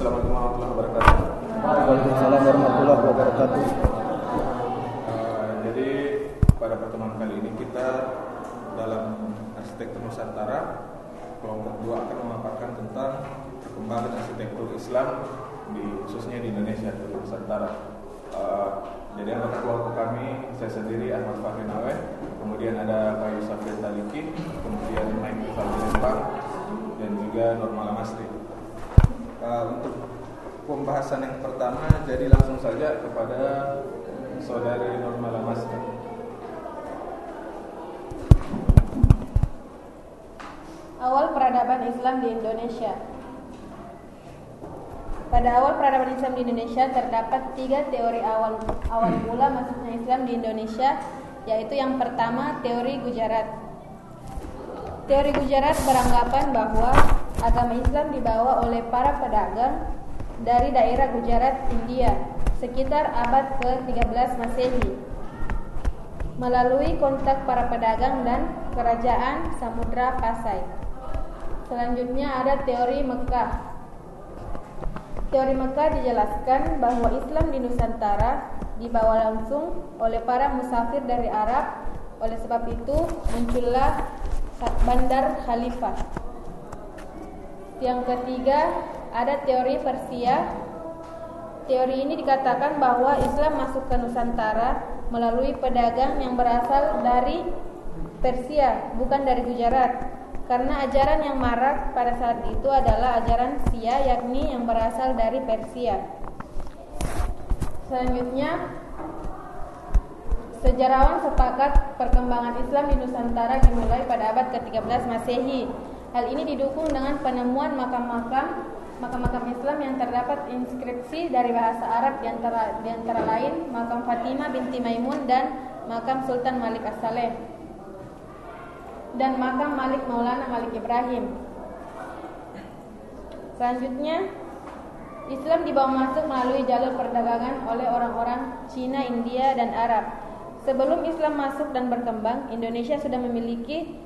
Assalamualaikum warahmatullahi wabarakatuh. Waalaikumsalam warahmatullahi wabarakatuh. Uh, jadi pada pertemuan kali ini kita dalam arsitektur Nusantara kelompok dua akan memaparkan tentang perkembangan arsitektur Islam di khususnya di Indonesia di Nusantara. Uh, jadi anggota kelompok kami saya sendiri Ahmad Fahri Nawe, kemudian ada Pak Yusuf Taliki, kemudian Mike Lembang, dan juga Normal Masri. Uh, untuk pembahasan yang pertama, jadi langsung saja kepada saudari Normal Masri. Awal peradaban Islam di Indonesia. Pada awal peradaban Islam di Indonesia terdapat tiga teori awal awal mula masuknya Islam di Indonesia, yaitu yang pertama teori Gujarat. Teori Gujarat beranggapan bahwa agama Islam dibawa oleh para pedagang dari daerah Gujarat, India, sekitar abad ke-13 Masehi. Melalui kontak para pedagang dan kerajaan Samudra Pasai. Selanjutnya ada teori Mekah Teori Mekah dijelaskan bahwa Islam di Nusantara dibawa langsung oleh para musafir dari Arab. Oleh sebab itu muncullah Bandar Khalifah. Yang ketiga ada teori Persia. Teori ini dikatakan bahwa Islam masuk ke Nusantara melalui pedagang yang berasal dari Persia, bukan dari Gujarat. Karena ajaran yang marak pada saat itu adalah ajaran Sia yakni yang berasal dari Persia. Selanjutnya Sejarawan sepakat perkembangan Islam di Nusantara dimulai pada abad ke-13 Masehi. Hal ini didukung dengan penemuan makam-makam makam-makam Islam yang terdapat inskripsi dari bahasa Arab di antara, di antara lain makam Fatimah binti Maimun dan makam Sultan Malik As-Saleh dan makam Malik Maulana Malik Ibrahim. Selanjutnya, Islam dibawa masuk melalui jalur perdagangan oleh orang-orang Cina, India, dan Arab. Sebelum Islam masuk dan berkembang, Indonesia sudah memiliki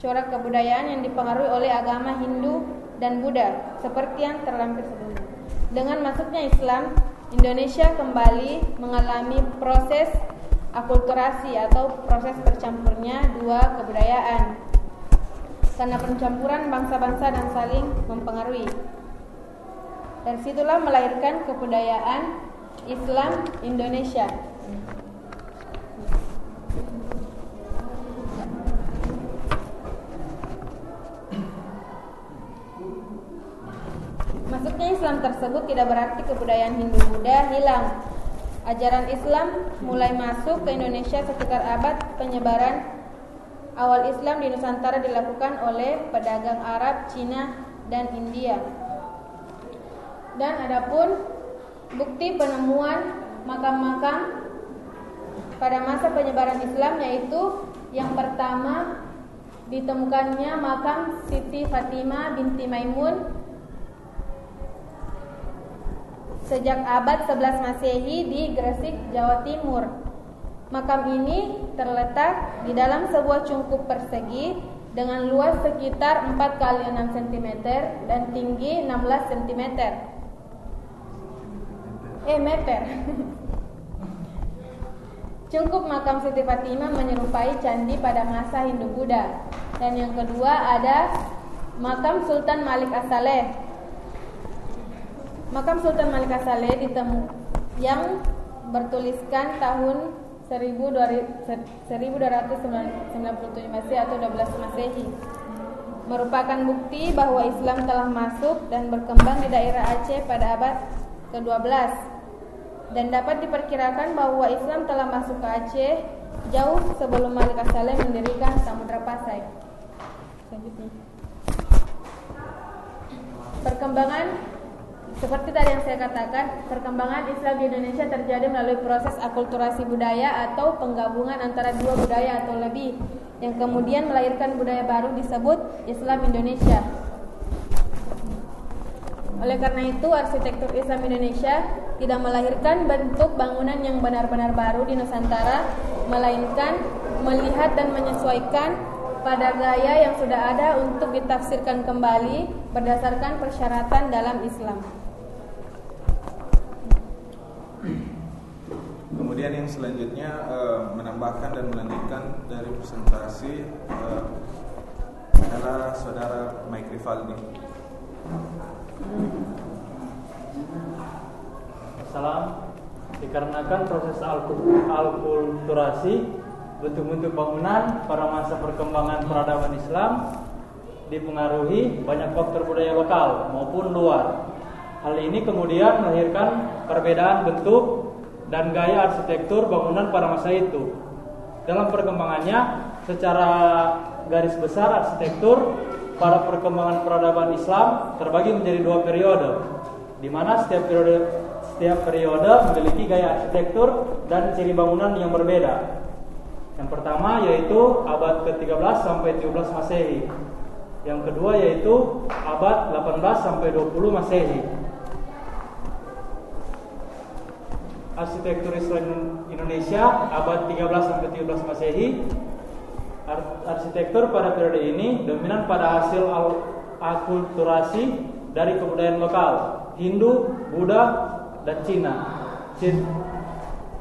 corak kebudayaan yang dipengaruhi oleh agama Hindu dan Buddha, seperti yang terlampir sebelumnya. Dengan masuknya Islam, Indonesia kembali mengalami proses akulturasi atau proses bercampurnya dua kebudayaan karena pencampuran bangsa-bangsa dan saling mempengaruhi. Dari situlah melahirkan kebudayaan Islam Indonesia. Masuknya Islam tersebut tidak berarti kebudayaan Hindu-Buddha hilang, Ajaran Islam mulai masuk ke Indonesia sekitar abad penyebaran awal Islam di Nusantara dilakukan oleh pedagang Arab, Cina, dan India. Dan adapun bukti penemuan makam-makam pada masa penyebaran Islam yaitu yang pertama ditemukannya makam Siti Fatimah binti Maimun sejak abad 11 Masehi di Gresik, Jawa Timur. Makam ini terletak di dalam sebuah cungkup persegi dengan luas sekitar 4 kali 6 cm dan tinggi 16 cm. Eh meter. Cungkup makam Siti Fatimah menyerupai candi pada masa Hindu-Buddha. Dan yang kedua ada makam Sultan Malik As-Saleh Makam Sultan Malik Saleh ditemu yang bertuliskan tahun 1297 Masehi atau 12 Masehi merupakan bukti bahwa Islam telah masuk dan berkembang di daerah Aceh pada abad ke-12 dan dapat diperkirakan bahwa Islam telah masuk ke Aceh jauh sebelum Malik Saleh mendirikan Samudra Pasai. Selanjutnya. Perkembangan seperti tadi yang saya katakan, perkembangan Islam di Indonesia terjadi melalui proses akulturasi budaya atau penggabungan antara dua budaya atau lebih yang kemudian melahirkan budaya baru disebut Islam Indonesia. Oleh karena itu, arsitektur Islam Indonesia tidak melahirkan bentuk bangunan yang benar-benar baru di Nusantara, melainkan melihat dan menyesuaikan pada gaya yang sudah ada untuk ditafsirkan kembali berdasarkan persyaratan dalam Islam. Kemudian yang selanjutnya eh, menambahkan dan melanjutkan dari presentasi eh, adalah saudara Mike Rivaldi. Salam. Dikarenakan proses alku- alkulturasi bentuk-bentuk bangunan pada masa perkembangan peradaban Islam dipengaruhi banyak faktor budaya lokal maupun luar. Hal ini kemudian melahirkan perbedaan bentuk dan gaya arsitektur bangunan pada masa itu. Dalam perkembangannya, secara garis besar arsitektur pada perkembangan peradaban Islam terbagi menjadi dua periode, di mana setiap periode setiap periode memiliki gaya arsitektur dan ciri bangunan yang berbeda. Yang pertama yaitu abad ke-13 sampai 17 Masehi. Yang kedua yaitu abad 18 sampai 20 Masehi. Arsitektur Islam Indonesia abad 13 sampai 17 Masehi. Ar- Arsitektur pada periode ini dominan pada hasil akulturasi dari kebudayaan lokal Hindu, Buddha, dan Cina. Ciri,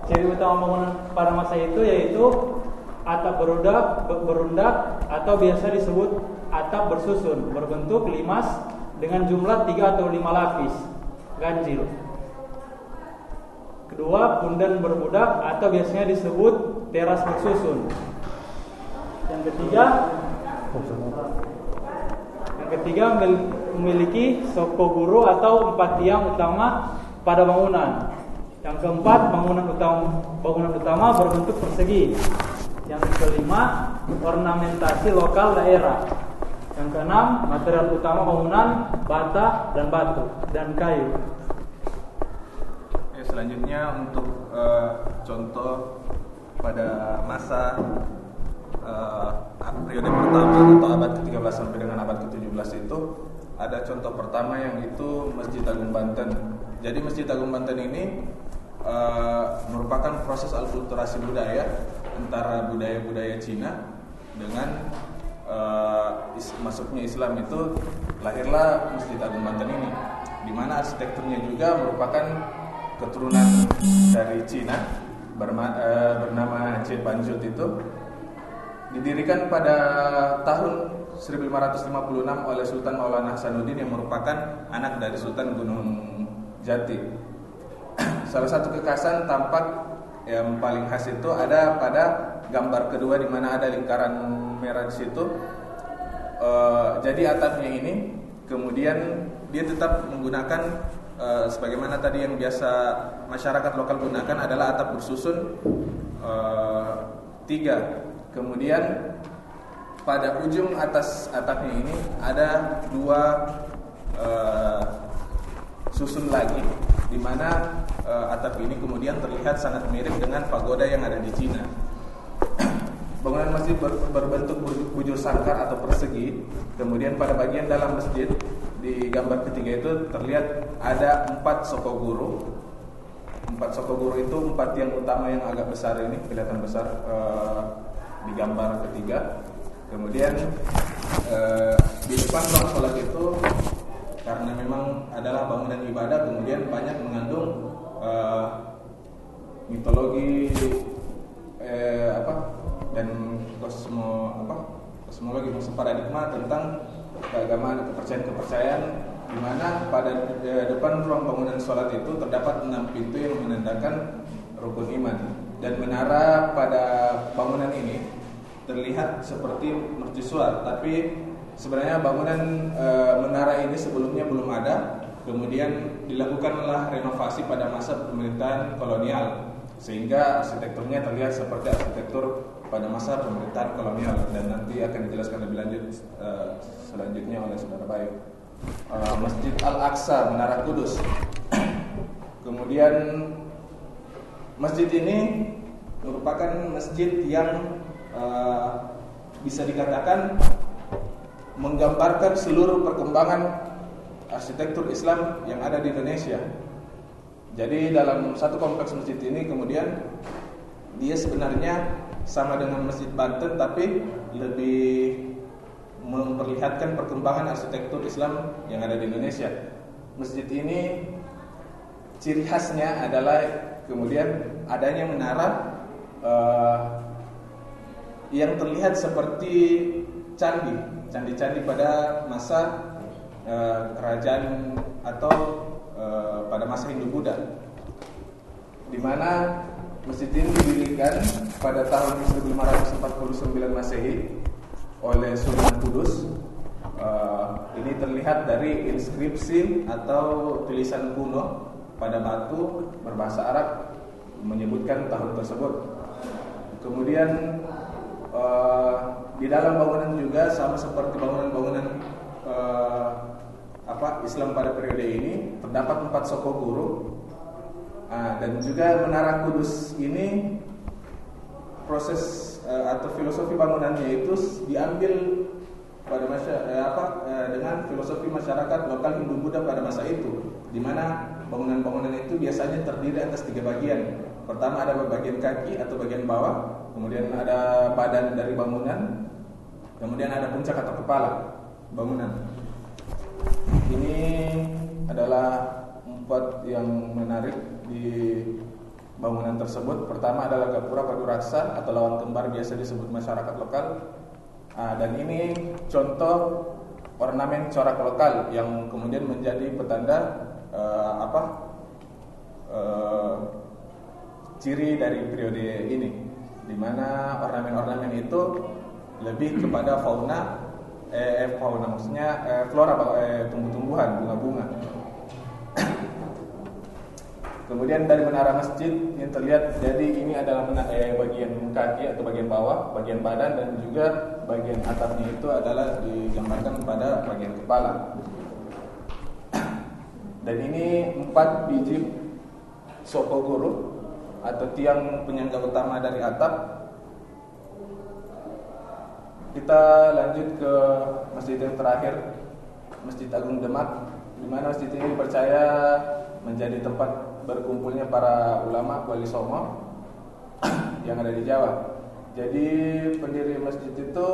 ciri utama bangunan pada masa itu yaitu atap berundak, berundak atau biasa disebut atap bersusun berbentuk limas dengan jumlah 3 atau 5 lapis ganjil. Kedua, pundan berbudak atau biasanya disebut teras bersusun. Yang ketiga, yang ketiga memil- memiliki sokoguru atau empat tiang utama pada bangunan. Yang keempat, bangunan utama bangunan utama berbentuk persegi. Yang kelima, ornamentasi lokal daerah. Yang keenam, material utama bangunan bata dan batu dan kayu. Ya, selanjutnya untuk eh, contoh pada masa eh, periode pertama atau abad ke-13 sampai dengan abad ke-17 itu ada contoh pertama yang itu Masjid Agung Banten. Jadi Masjid Agung Banten ini eh, merupakan proses alkulturasi budaya antara budaya-budaya Cina dengan eh, is- masuknya Islam itu lahirlah Masjid Agung Banten ini, di mana arsitekturnya juga merupakan keturunan dari Cina berma- eh, bernama Jepanjut itu didirikan pada tahun 1556 oleh Sultan Maulana Hasanuddin yang merupakan anak dari Sultan Gunung Jati. Salah satu kekhasan tampak yang paling khas itu ada pada gambar kedua di mana ada lingkaran merah di situ. Eh, jadi atapnya ini kemudian dia tetap menggunakan eh, sebagaimana tadi yang biasa masyarakat lokal gunakan adalah atap bersusun eh, tiga. Kemudian pada ujung atas atapnya ini ada dua eh, susun lagi di mana atap ini kemudian terlihat sangat mirip dengan pagoda yang ada di Cina. Bangunan masjid ber- berbentuk bu- bujur sangkar atau persegi. Kemudian pada bagian dalam masjid di gambar ketiga itu terlihat ada empat sokoguru. Empat sokoguru itu empat yang utama yang agak besar ini kelihatan besar eh, di gambar ketiga. Kemudian eh, di depan ruang sholat itu karena memang adalah bangunan ibadah kemudian banyak mengandung eh, mitologi eh, apa dan kosmo apa kosmologi maksud paradigma tentang keagamaan kepercayaan-kepercayaan di mana pada eh, depan ruang bangunan sholat itu terdapat enam pintu yang menandakan rukun iman. Dan menara pada bangunan ini terlihat seperti mercusuar tapi sebenarnya bangunan e, menara ini sebelumnya belum ada. Kemudian dilakukanlah renovasi pada masa pemerintahan kolonial. Sehingga arsitekturnya terlihat seperti arsitektur pada masa pemerintahan kolonial dan nanti akan dijelaskan lebih lanjut e, selanjutnya oleh saudara baik E, Masjid Al-Aqsa Menara Kudus kemudian masjid ini merupakan masjid yang uh, bisa dikatakan menggambarkan seluruh perkembangan arsitektur Islam yang ada di Indonesia. Jadi dalam satu kompleks masjid ini kemudian dia sebenarnya sama dengan Masjid Banten tapi lebih memperlihatkan perkembangan arsitektur Islam yang ada di Indonesia. Masjid ini ciri khasnya adalah kemudian adanya menara uh, yang terlihat seperti candi, candi-candi pada masa uh, kerajaan atau uh, pada masa Hindu Buddha, di mana masjid ini didirikan pada tahun 1549 Masehi oleh Sunan Kudus. Uh, ini terlihat dari inskripsi atau tulisan kuno pada batu berbahasa Arab menyebutkan tahun tersebut. Kemudian uh, di dalam bangunan juga sama seperti bangunan-bangunan uh, apa Islam pada periode ini terdapat empat soko guru uh, dan juga menara Kudus ini proses uh, atau filosofi bangunannya itu diambil pada masa eh, apa eh, dengan filosofi masyarakat lokal Hindu Buddha pada masa itu di mana bangunan-bangunan itu biasanya terdiri atas tiga bagian. Pertama ada bagian kaki atau bagian bawah, kemudian ada badan dari bangunan, kemudian ada puncak atau kepala bangunan. Ini adalah empat yang menarik di bangunan tersebut. Pertama adalah gapura padu raksa atau lawan kembar biasa disebut masyarakat lokal. Nah, dan ini contoh ornamen corak lokal yang kemudian menjadi petanda uh, apa uh, ciri dari periode ini, di mana ornamen-ornamen itu lebih kepada fauna, eh, fauna maksudnya eh, flora, eh, tumbuh-tumbuhan, bunga-bunga. Kemudian dari menara masjid yang terlihat jadi ini adalah eh, bagian kaki atau bagian bawah, bagian badan dan juga bagian atapnya itu adalah digambarkan pada bagian kepala. Dan ini empat biji sokoguru atau tiang penyangga utama dari atap. Kita lanjut ke masjid yang terakhir, Masjid Agung Demak, di mana masjid ini percaya menjadi tempat berkumpulnya para ulama wali songo yang ada di Jawa. Jadi pendiri masjid itu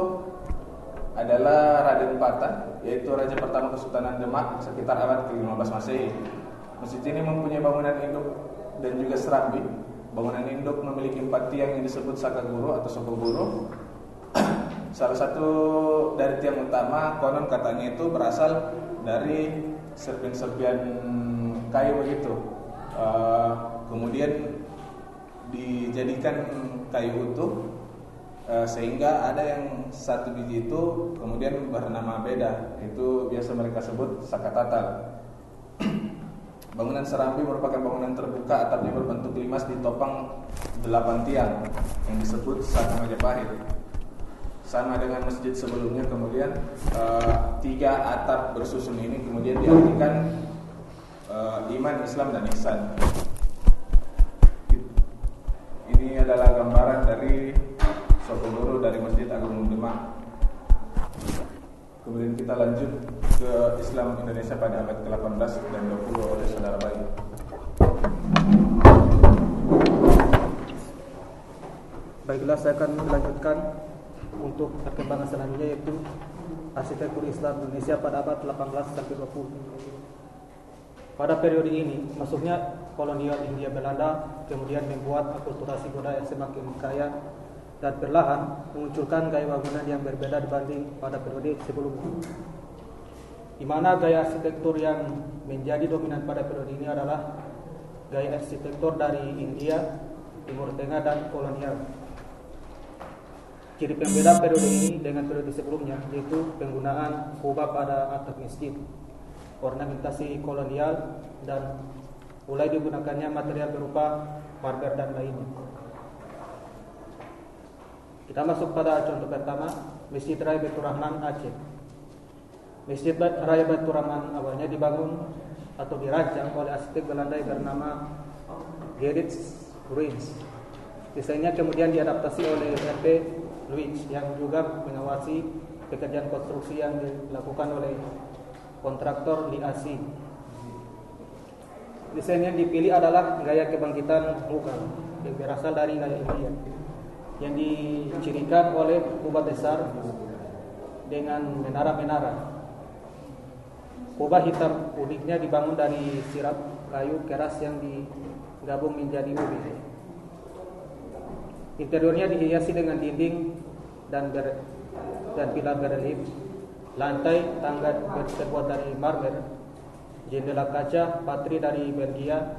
adalah Raden Patah, yaitu raja pertama Kesultanan Demak sekitar abad ke-15 Masehi. Masjid ini mempunyai bangunan induk dan juga serambi. Bangunan induk memiliki empat tiang yang disebut sakaguru atau sokoguru. Salah satu dari tiang utama konon katanya itu berasal dari serpian-serpian kayu begitu uh, kemudian dijadikan kayu utuh uh, sehingga ada yang satu biji itu kemudian bernama beda. Itu biasa mereka sebut sakatatal bangunan serambi merupakan bangunan terbuka atapnya berbentuk limas ditopang delapan tiang yang disebut Saka Majapahit. Sama dengan masjid sebelumnya kemudian uh, tiga atap bersusun ini kemudian diartikan uh, iman, Islam dan ihsan. Ini adalah gambaran dari suatu guru dari Masjid Agung Demak. Kemudian kita lanjut ke Islam Indonesia pada abad ke-18 dan 20 oleh saudara bayi. Baiklah saya akan melanjutkan untuk perkembangan selanjutnya yaitu arsitektur Islam Indonesia pada abad 18 sampai 20. Pada periode ini, masuknya kolonial India Belanda kemudian membuat akulturasi budaya semakin kaya dan perlahan memunculkan gaya bangunan yang berbeda dibanding pada periode sebelumnya. Di mana gaya arsitektur yang menjadi dominan pada periode ini adalah gaya arsitektur dari India, Timur Tengah dan kolonial. Ciri pembeda periode ini dengan periode sebelumnya yaitu penggunaan kubah pada atap masjid ornamentasi kolonial dan mulai digunakannya material berupa marmer dan lainnya. Kita masuk pada contoh pertama, Masjid Raya Baitur Rahman Aceh. Masjid Raya Baitur Rahman awalnya dibangun atau dirancang oleh arsitek Belanda yang bernama Gerrit Ruins. Desainnya kemudian diadaptasi oleh RP Luiz yang juga mengawasi pekerjaan konstruksi yang dilakukan oleh kontraktor di ASI. Desain yang dipilih adalah gaya kebangkitan Mughal yang berasal dari gaya India yang dicirikan oleh kubah besar dengan menara-menara. kubah hitam uniknya dibangun dari sirap kayu keras yang digabung menjadi ubi. Interiornya dihiasi dengan dinding dan ber, dan pilar berelief. Lantai tangga terbuat dari marmer. Jendela kaca patri dari Belgia.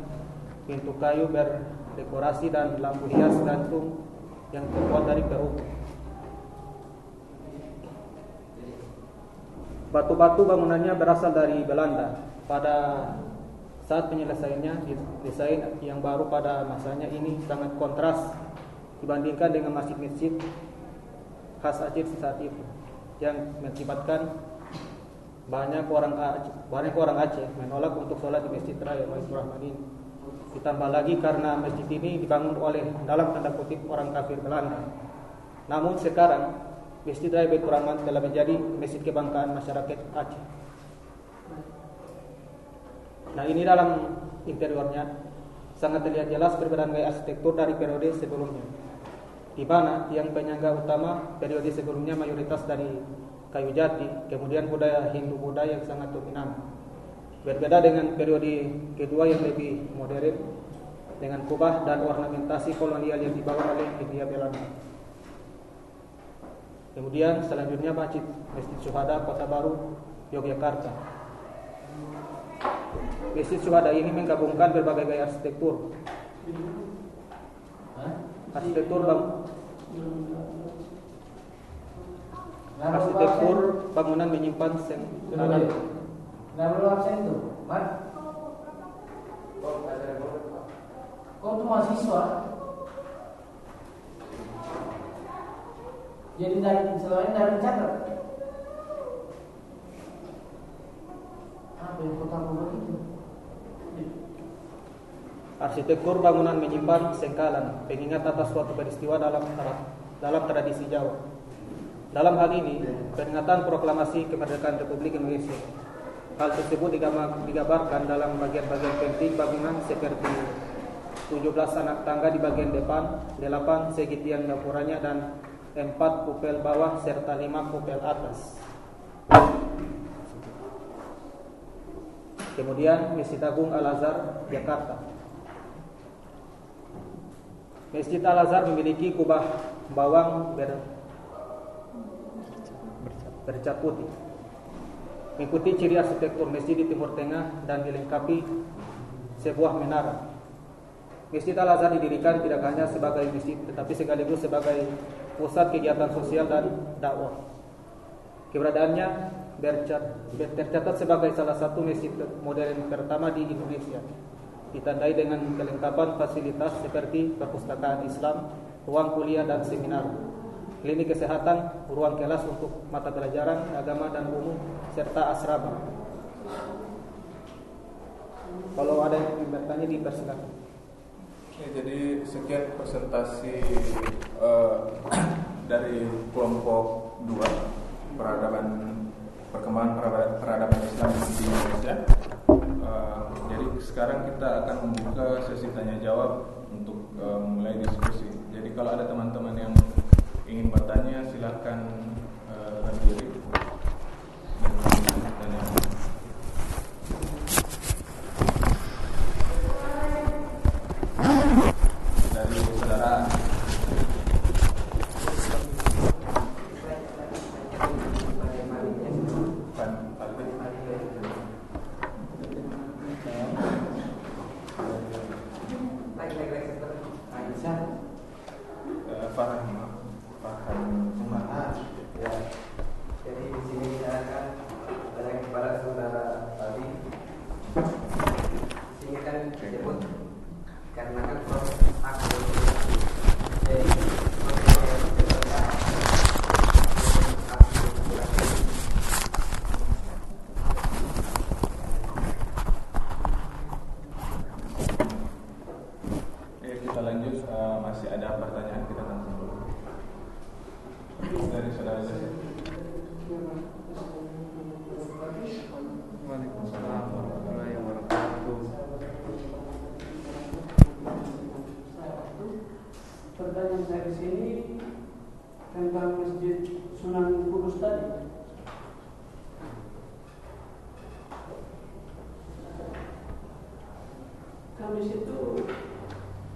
Pintu kayu berdekorasi dan lampu hias gantung yang terbuat dari Peru. Batu-batu bangunannya berasal dari Belanda. Pada saat penyelesaiannya, desain yang baru pada masanya ini sangat kontras dibandingkan dengan masjid-masjid khas Aceh saat itu yang mengakibatkan banyak orang Aceh, banyak orang Aceh menolak untuk sholat di Masjid Raya Masjid Rahman ini. Ditambah lagi karena masjid ini dibangun oleh dalam tanda kutip orang kafir Belanda. Namun sekarang Masjid Raya Baitur Rahman telah menjadi masjid kebanggaan masyarakat Aceh. Nah ini dalam interiornya sangat terlihat jelas perbedaan gaya arsitektur dari periode sebelumnya. Di mana yang penyangga utama periode sebelumnya mayoritas dari kayu jati, kemudian budaya Hindu Buddha yang sangat dominan. Berbeda dengan periode kedua yang lebih modern dengan kubah dan ornamentasi kolonial yang dibawa oleh India Belanda. Kemudian selanjutnya Masjid Masjid Syuhada Kota Baru Yogyakarta. Masjid Syuhada ini menggabungkan berbagai gaya arsitektur. Arsitektur arsitektur bangunan menyimpan sen Nggak perlu absen tuh, Mat. Kau tuh mahasiswa. Jadi dari selama ini dari catat. Apa yang kau tahu begitu? Arsitektur bangunan menyimpan sengkalan, pengingat atas suatu peristiwa dalam dalam tradisi Jawa. Dalam hal ini, peringatan proklamasi kemerdekaan Republik Indonesia. Hal tersebut digambarkan dalam bagian-bagian penting bangunan seperti 17 anak tangga di bagian depan, 8 segitian dapurnya dan 4 kupel bawah serta 5 kupel atas. Kemudian Masjid Agung Al-Azhar Jakarta. Masjid Al-Azhar memiliki kubah bawang ber, bercat putih. Mengikuti ciri arsitektur masjid di Timur Tengah dan dilengkapi sebuah menara. Masjid Al-Azhar didirikan tidak hanya sebagai masjid tetapi sekaligus sebagai pusat kegiatan sosial dan dakwah. Keberadaannya tercatat sebagai salah satu masjid modern pertama di Indonesia. Ditandai dengan kelengkapan fasilitas seperti perpustakaan Islam, ruang kuliah dan seminar, klinik kesehatan, ruang kelas untuk mata pelajaran agama dan umum, serta asrama. Kalau ada yang bertanya dipersilakan. Ya, jadi sekian presentasi uh, dari kelompok dua peradaban perkembangan peradaban Islam di Indonesia. Sekarang kita akan membuka sesi tanya jawab untuk uh, mulai diskusi. Jadi kalau ada teman-teman yang ingin bertanya silahkan uh, berdiri dan bertanya. dari saudara Van Alvin. Eh, Farhan Farhan Umar. Ya, jadi di sini saya akan tanya kepada saudara tadi. Sini kan disebut karena kan proses akulturasi. Jadi proses yang sebenarnya akulturasi. Oke, kita lanjut Eh, masih ada pertanyaan kita langsung dulu. Dari saudara Joseph. Waalaikumsalam warahmatullahi wabarakatuh. Pertanyaan saya di sini tentang masjid Sunan Kudus tadi. Di situ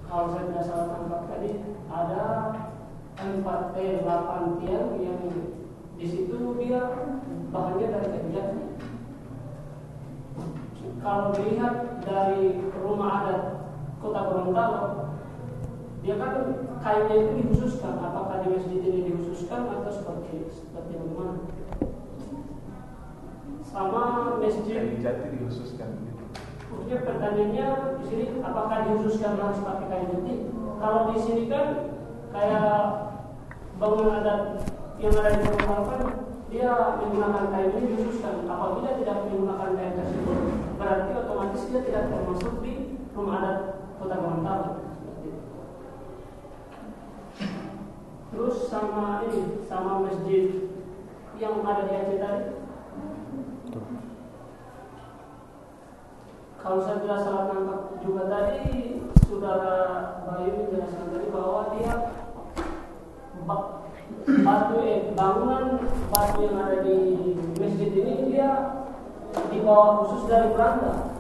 kalau saya tidak salah tangkap tadi ada empat eh delapan tiang yang di situ dia bahannya dari kerja. Kalau dilihat dari rumah adat kota Gorontalo, dia kan kainnya itu dikhususkan. Apakah di masjid ini dikhususkan atau seperti seperti bagaimana? Sama masjid jati. Maksudnya pertanyaannya di sini apakah dikhususkan harus pakai kayu jati? Kalau di sini kan kayak bangunan adat yang ada di Gorontalo kan dia menggunakan kayu ini dikhususkan. Apabila tidak menggunakan kayu tersebut, berarti otomatis dia tidak termasuk di rumah adat kota Gorontalo. Terus sama ini, sama masjid yang ada di Aceh tadi, Kalau saya tidak salah tangkap juga tadi saudara Bayu menjelaskan tadi bahwa dia ba- batu eh, bangunan batu yang ada di masjid ini dia dibawa khusus dari Belanda.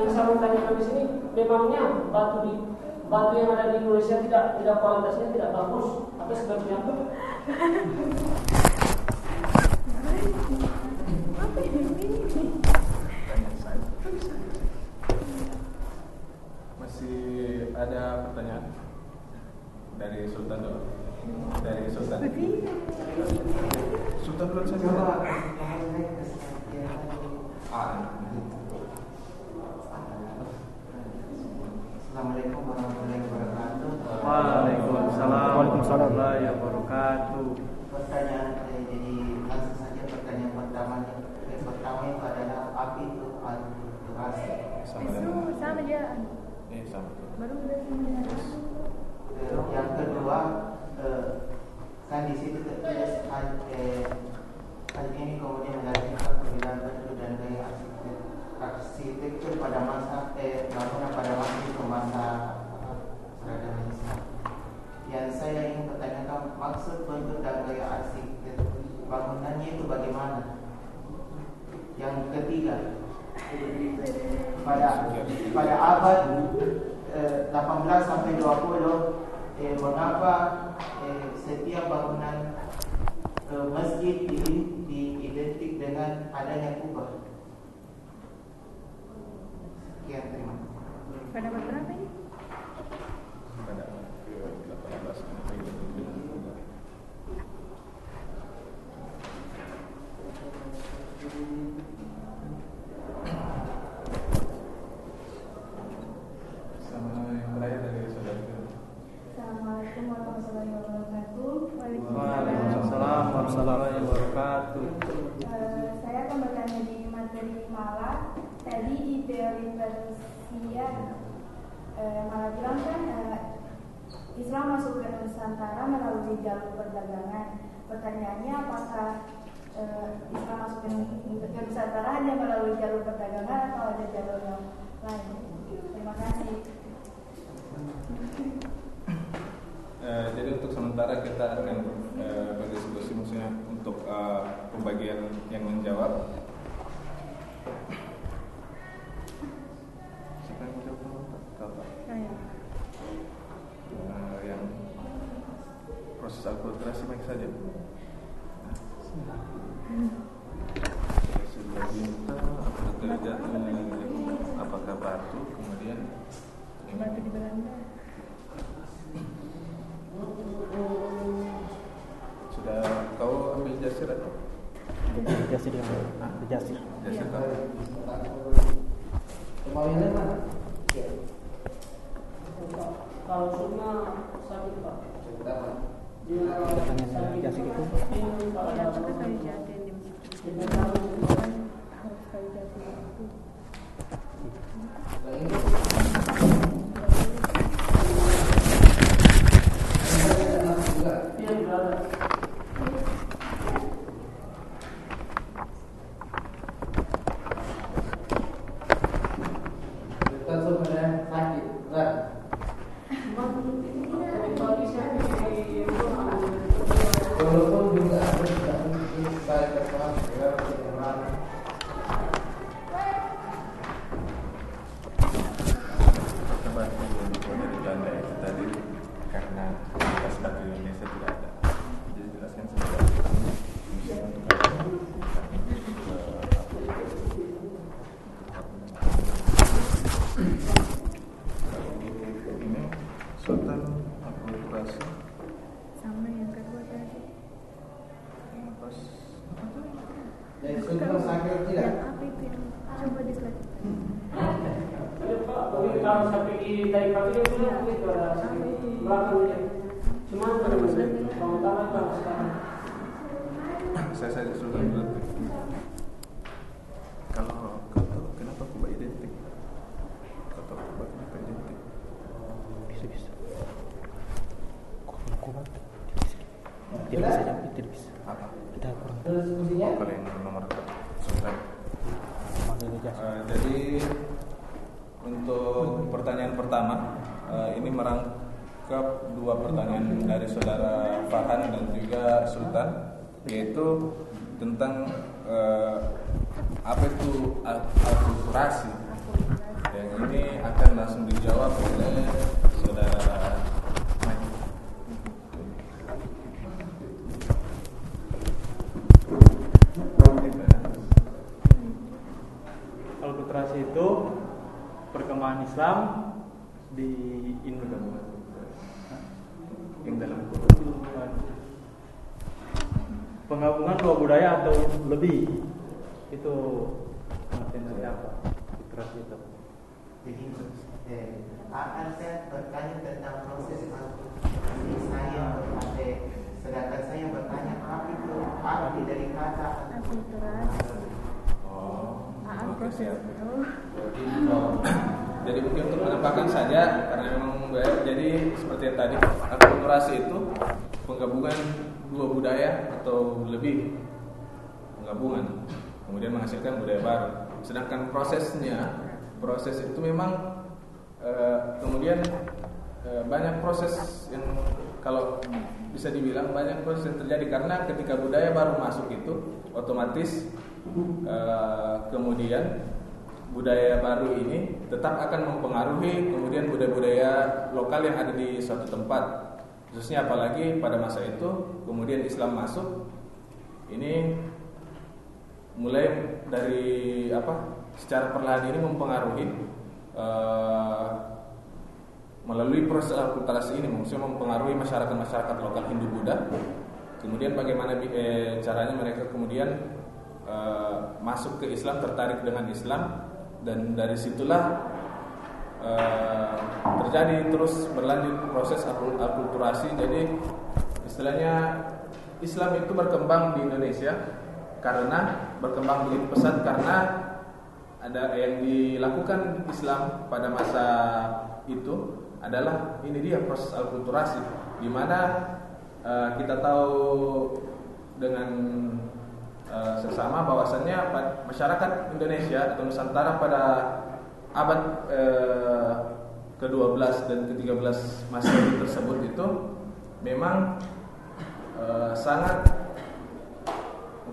Yang saya mau tanyakan di sini memangnya batu di batu yang ada di Indonesia tidak tidak kualitasnya tidak bagus atau seperti apa? Masih ada pertanyaan dari Sultan dulu. Dari Sultan. Sultan belum saya sekian Ah, Assalamualaikum warahmatullahi wabarakatuh. Waalaikumsalam warahmatullahi wabarakatuh. Pertanyaan eh, jadi langsung saja pertanyaan pertama yang pertama itu adalah apa itu sama dengan sama aja. Eh sama. Eh, yang kedua eh, kan di situ tertulis hal eh, hal ini kemudian melanjutkan perbedaan bentuk dan gaya arsitek, arsitektur pada masa eh bangunan pada masa itu masa peradaban Islam. Yang saya ingin pertanyakan maksud bentuk dan gaya arsitek bangunannya itu bagaimana? Yang ketiga pada pada abad eh, 18 sampai 20 eh, mengapa eh, setiap bangunan eh, masjid ini diidentik dengan adanya kubah. Sekian terima. Pada berapa Waalaikumsalam warahmatullahi wabarakatuh. Eh, saya akan bertanya di materi malah tadi di teori persian eh, malah bilang kan eh, Islam masuk ke Nusantara melalui jalur perdagangan. Pertanyaannya apakah Islam masuk ke Nusantara hanya melalui jalur perdagangan atau ada jalur yang lain? Terima kasih. Eh, jadi untuk sementara kita akan eh, berdiskusi maksudnya untuk eh, pembagian yang menjawab. Siapa yang menjawab? Kakak. Eh, yang proses akulturasi baik saja. Sebuah bintang, apakah apakah batu, kemudian Batu di Belanda. Sudah kau ambil jasir atau? Jasir yang ah, jasir. Jasir kau? Kemawinan mana? Kalau sunnah sakit pak. Berapa? Dia Pertanyaan jasir itu ini pada kayu jati. Dengan harus Harus kayu jati itu. Sedangkan prosesnya proses itu memang eh, kemudian eh, banyak proses yang kalau bisa dibilang banyak proses yang terjadi. Karena ketika budaya baru masuk itu otomatis eh, kemudian budaya baru ini tetap akan mempengaruhi kemudian budaya-budaya lokal yang ada di suatu tempat. Khususnya apalagi pada masa itu kemudian Islam masuk ini mulai dari apa secara perlahan ini mempengaruhi eh, melalui proses akulturasi ini maksudnya mempengaruhi masyarakat-masyarakat lokal Hindu Buddha. Kemudian bagaimana eh, caranya mereka kemudian eh, masuk ke Islam tertarik dengan Islam dan dari situlah eh, terjadi terus berlanjut proses akul- akulturasi. Jadi istilahnya Islam itu berkembang di Indonesia karena berkembang begitu pesat karena ada yang dilakukan Islam pada masa itu adalah ini dia proses akulturasi di mana eh, kita tahu dengan eh, sesama bahwasannya masyarakat Indonesia atau Nusantara pada abad eh, ke-12 dan ke-13 Masehi tersebut itu memang eh, sangat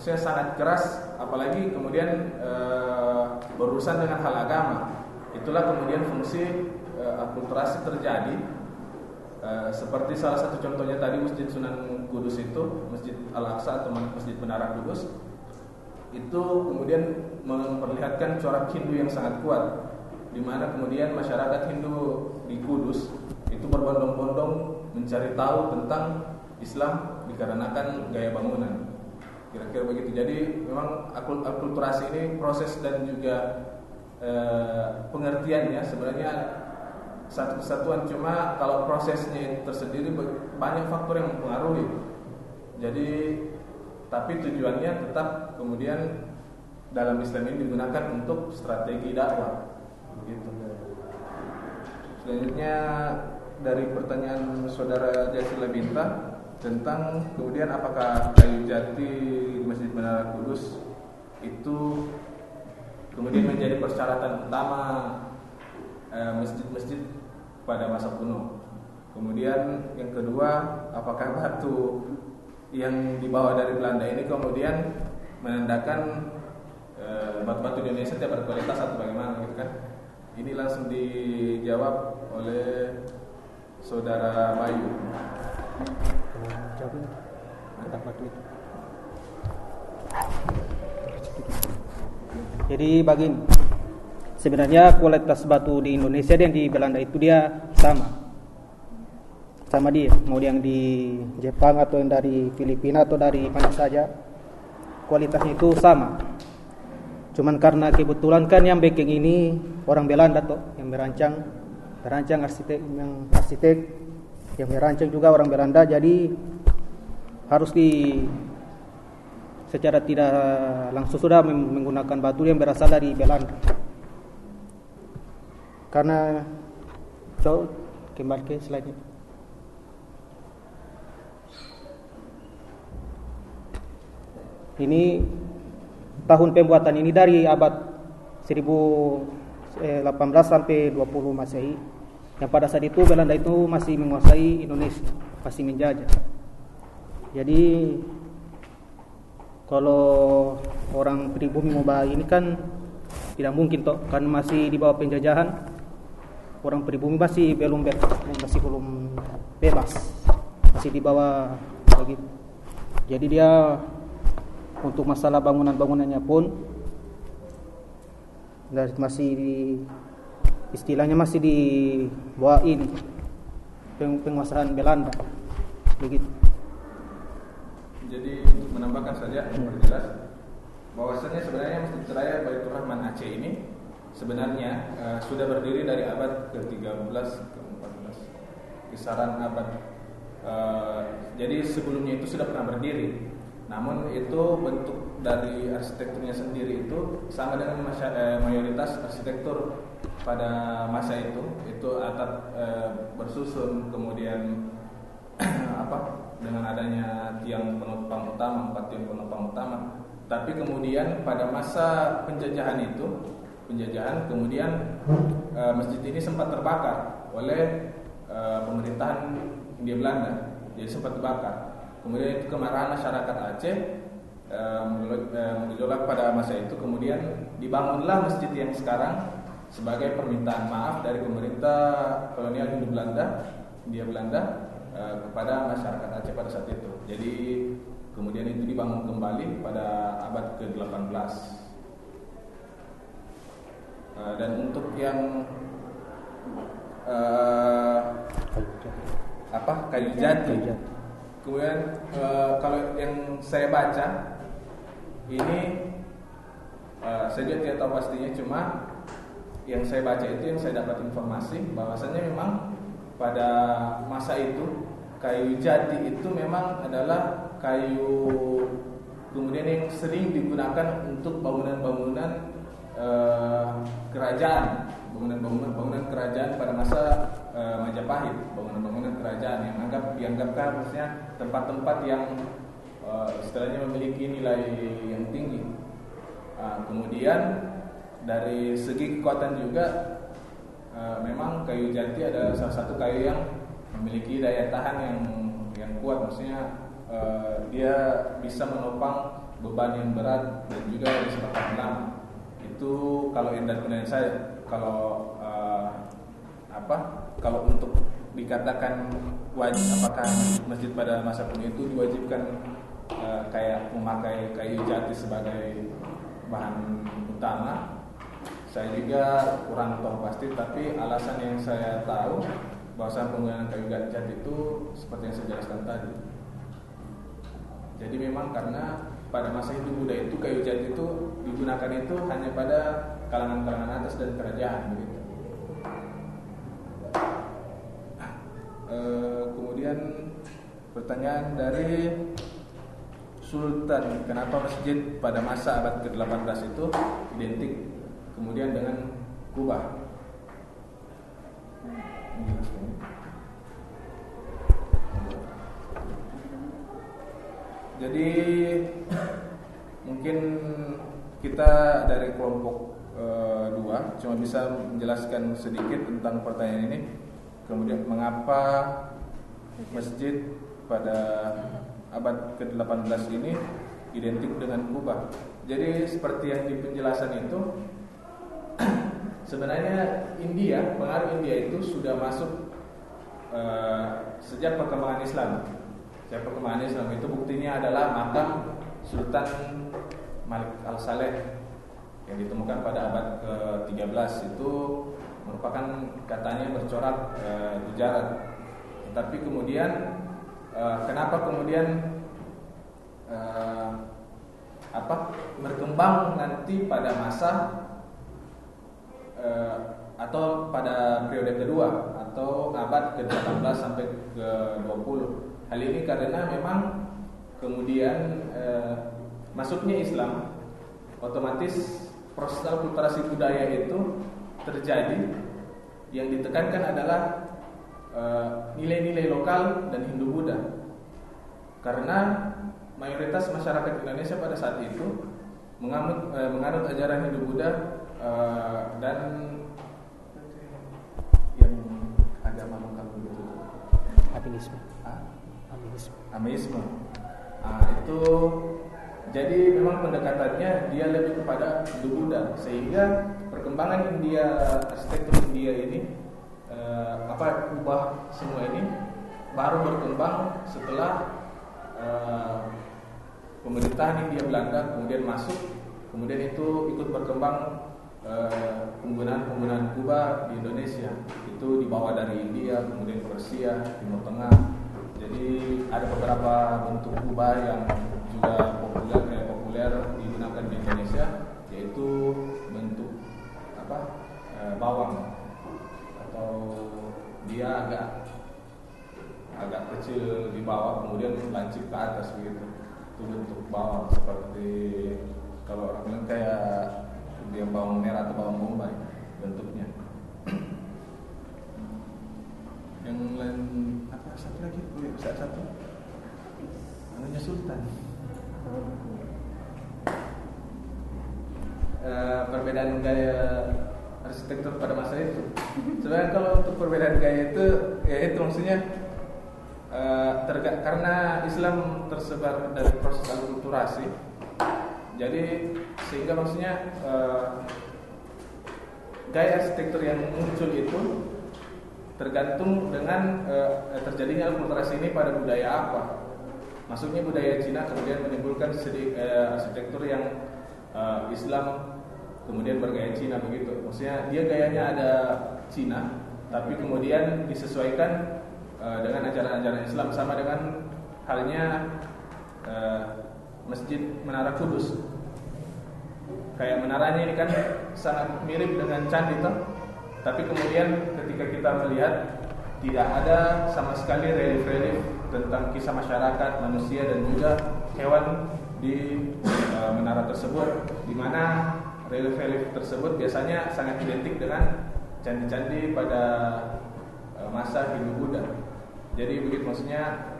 maksudnya sangat keras apalagi kemudian eh, berurusan dengan hal agama. Itulah kemudian fungsi eh, akulturasi terjadi. Eh, seperti salah satu contohnya tadi Masjid Sunan Kudus itu Masjid Al-Aqsa atau Masjid Menara Kudus itu kemudian memperlihatkan corak Hindu yang sangat kuat di mana kemudian masyarakat Hindu di Kudus itu berbondong-bondong mencari tahu tentang Islam dikarenakan gaya bangunan kira-kira begitu. Jadi memang akul- akulturasi ini proses dan juga eh, pengertiannya sebenarnya satu kesatuan cuma kalau prosesnya tersendiri banyak faktor yang mempengaruhi. Jadi tapi tujuannya tetap kemudian dalam Islam ini digunakan untuk strategi dakwah. Begitu selanjutnya dari pertanyaan saudara Jasila Binta tentang kemudian apakah kayu jati Masjid Menara Kudus itu kemudian menjadi persyaratan utama eh, masjid-masjid pada masa kuno. Kemudian yang kedua, apakah batu yang dibawa dari Belanda ini kemudian menandakan eh, batu-batu Indonesia tidak berkualitas atau bagaimana gitu kan? Ini langsung dijawab oleh saudara Bayu. Jadi begini, sebenarnya kualitas batu di Indonesia dan di Belanda itu dia sama, sama dia. Mau yang di Jepang atau yang dari Filipina atau dari mana saja, kualitasnya itu sama. Cuman karena kebetulan kan yang backing ini orang Belanda tuh yang merancang, merancang arsitek yang arsitek yang merancang juga orang Belanda, jadi harus di secara tidak langsung sudah menggunakan batu yang berasal dari Belanda. Karena coba kembali ke slide Ini tahun pembuatan ini dari abad 1018 sampai 20 Masehi. Yang pada saat itu Belanda itu masih menguasai Indonesia, masih menjajah. Jadi kalau orang pribumi mau bawa ini kan tidak mungkin toh kan masih di bawah penjajahan. Orang pribumi masih belum be- masih belum bebas masih di bawah begitu jadi dia untuk masalah bangunan-bangunannya pun masih di, istilahnya masih di bawah ini peng- penguasaan Belanda. Begitu Jadi menambahkan saja memperjelas bahwasanya sebenarnya Masjid Raya Baitur Rahman Aceh ini sebenarnya eh, sudah berdiri dari abad ke-13 ke-14 kisaran abad eh, jadi sebelumnya itu sudah pernah berdiri. Namun itu bentuk dari arsitekturnya sendiri itu sama dengan eh, mayoritas arsitektur pada masa itu itu atap eh, bersusun kemudian apa dengan adanya tiang penopang utama empat tiang penopang utama. Tapi kemudian pada masa penjajahan itu penjajahan kemudian e, masjid ini sempat terbakar oleh e, pemerintahan Hindia Belanda. Jadi sempat terbakar. Kemudian itu kemarahan masyarakat Aceh e, menggelo- e, menggejolak pada masa itu. Kemudian dibangunlah masjid yang sekarang sebagai permintaan maaf dari pemerintah kolonial Hindia Belanda Hindia Belanda eh, kepada masyarakat Aceh pada saat itu. Jadi kemudian itu dibangun kembali pada abad ke-18. Eh, dan untuk yang eh, apa kayu jati, kemudian eh, kalau yang saya baca ini eh, saya juga tidak tahu pastinya cuma yang saya baca itu yang saya dapat informasi bahwasanya memang pada masa itu kayu jati itu memang adalah kayu kemudian yang sering digunakan untuk bangunan-bangunan eh, kerajaan, bangunan-bangunan bangunan kerajaan pada masa eh, Majapahit, bangunan-bangunan kerajaan yang anggap dianggapkan maksudnya tempat-tempat yang eh, istilahnya memiliki nilai yang tinggi. Ah, kemudian dari segi kekuatan juga eh, memang kayu jati adalah salah satu kayu yang memiliki daya tahan yang yang kuat. Maksudnya eh, dia bisa menopang beban yang berat dan juga bertahan lama itu kalau penilaian saya kalau eh, apa kalau untuk dikatakan wajib apakah masjid pada masa kuno itu diwajibkan eh, kayak memakai kayu jati sebagai bahan utama saya juga kurang tahu pasti tapi alasan yang saya tahu bahwa penggunaan kayu jati itu seperti yang saya jelaskan tadi jadi memang karena pada masa itu Buddha itu kayu jati itu digunakan itu hanya pada kalangan-kalangan atas dan kerajaan begitu. Eh, kemudian pertanyaan dari Sultan, kenapa masjid pada masa abad ke-18 itu identik kemudian dengan Kubah? Jadi mungkin kita dari kelompok eh, dua cuma bisa menjelaskan sedikit tentang pertanyaan ini. Kemudian mengapa masjid pada abad ke-18 ini identik dengan Kubah. Jadi seperti yang di penjelasan itu sebenarnya India, pengaruh India itu sudah masuk uh, sejak perkembangan Islam. Sejak perkembangan Islam itu buktinya adalah makam Sultan Malik Al Saleh yang ditemukan pada abad ke-13 itu merupakan katanya bercorak uh, gujarat. Tetapi kemudian uh, kenapa kemudian apa berkembang nanti pada masa uh, atau pada periode kedua atau abad ke-18 sampai ke-20. Hal ini karena memang kemudian eh, masuknya Islam otomatis proses akulturasi budaya itu terjadi yang ditekankan adalah nilai-nilai uh, lokal dan Hindu Buddha. Karena mayoritas masyarakat Indonesia pada saat itu menganut, uh, menganut ajaran Hindu Buddha uh, dan agama lokal itu? Ateisme. Ah? Ah, itu jadi memang pendekatannya dia lebih kepada Hindu Buddha sehingga perkembangan India arsitektur India ini eh, apa ubah semua ini baru berkembang setelah eh, pemerintahan India Belanda kemudian masuk kemudian itu ikut berkembang penggunaan-penggunaan Kuba di Indonesia itu dibawa dari India, kemudian Persia, Timur Tengah. Jadi ada beberapa bentuk Kuba yang juga populer yang populer digunakan di Indonesia, yaitu bentuk apa e, bawang atau dia agak agak kecil di bawah kemudian lancip ke atas begitu itu bentuk bawang seperti kalau orang bilang kayak yang bawang merah atau bawang bombay bentuknya yang lain apa satu bisa satu. Anunya sultan. Uh, perbedaan gaya arsitektur pada masa itu. Sebenarnya kalau untuk perbedaan gaya itu ya itu maksudnya uh, terga karena Islam tersebar dari proses akulturasi jadi sehingga maksudnya uh, gaya arsitektur yang muncul itu tergantung dengan uh, terjadinya akulturasi ini pada budaya apa. Maksudnya budaya Cina kemudian menimbulkan sedih, uh, arsitektur yang uh, Islam kemudian bergaya Cina begitu. Maksudnya dia gayanya ada Cina, tapi kemudian disesuaikan uh, dengan ajaran-ajaran Islam sama dengan halnya uh, Masjid Menara Kudus kayak menaranya ini kan sangat mirip dengan candi toh. Tapi kemudian ketika kita melihat tidak ada sama sekali relief-relief tentang kisah masyarakat, manusia dan juga hewan di e, menara tersebut di mana relief-relief tersebut biasanya sangat identik dengan candi-candi pada e, masa Hindu Buddha. Jadi begitu maksudnya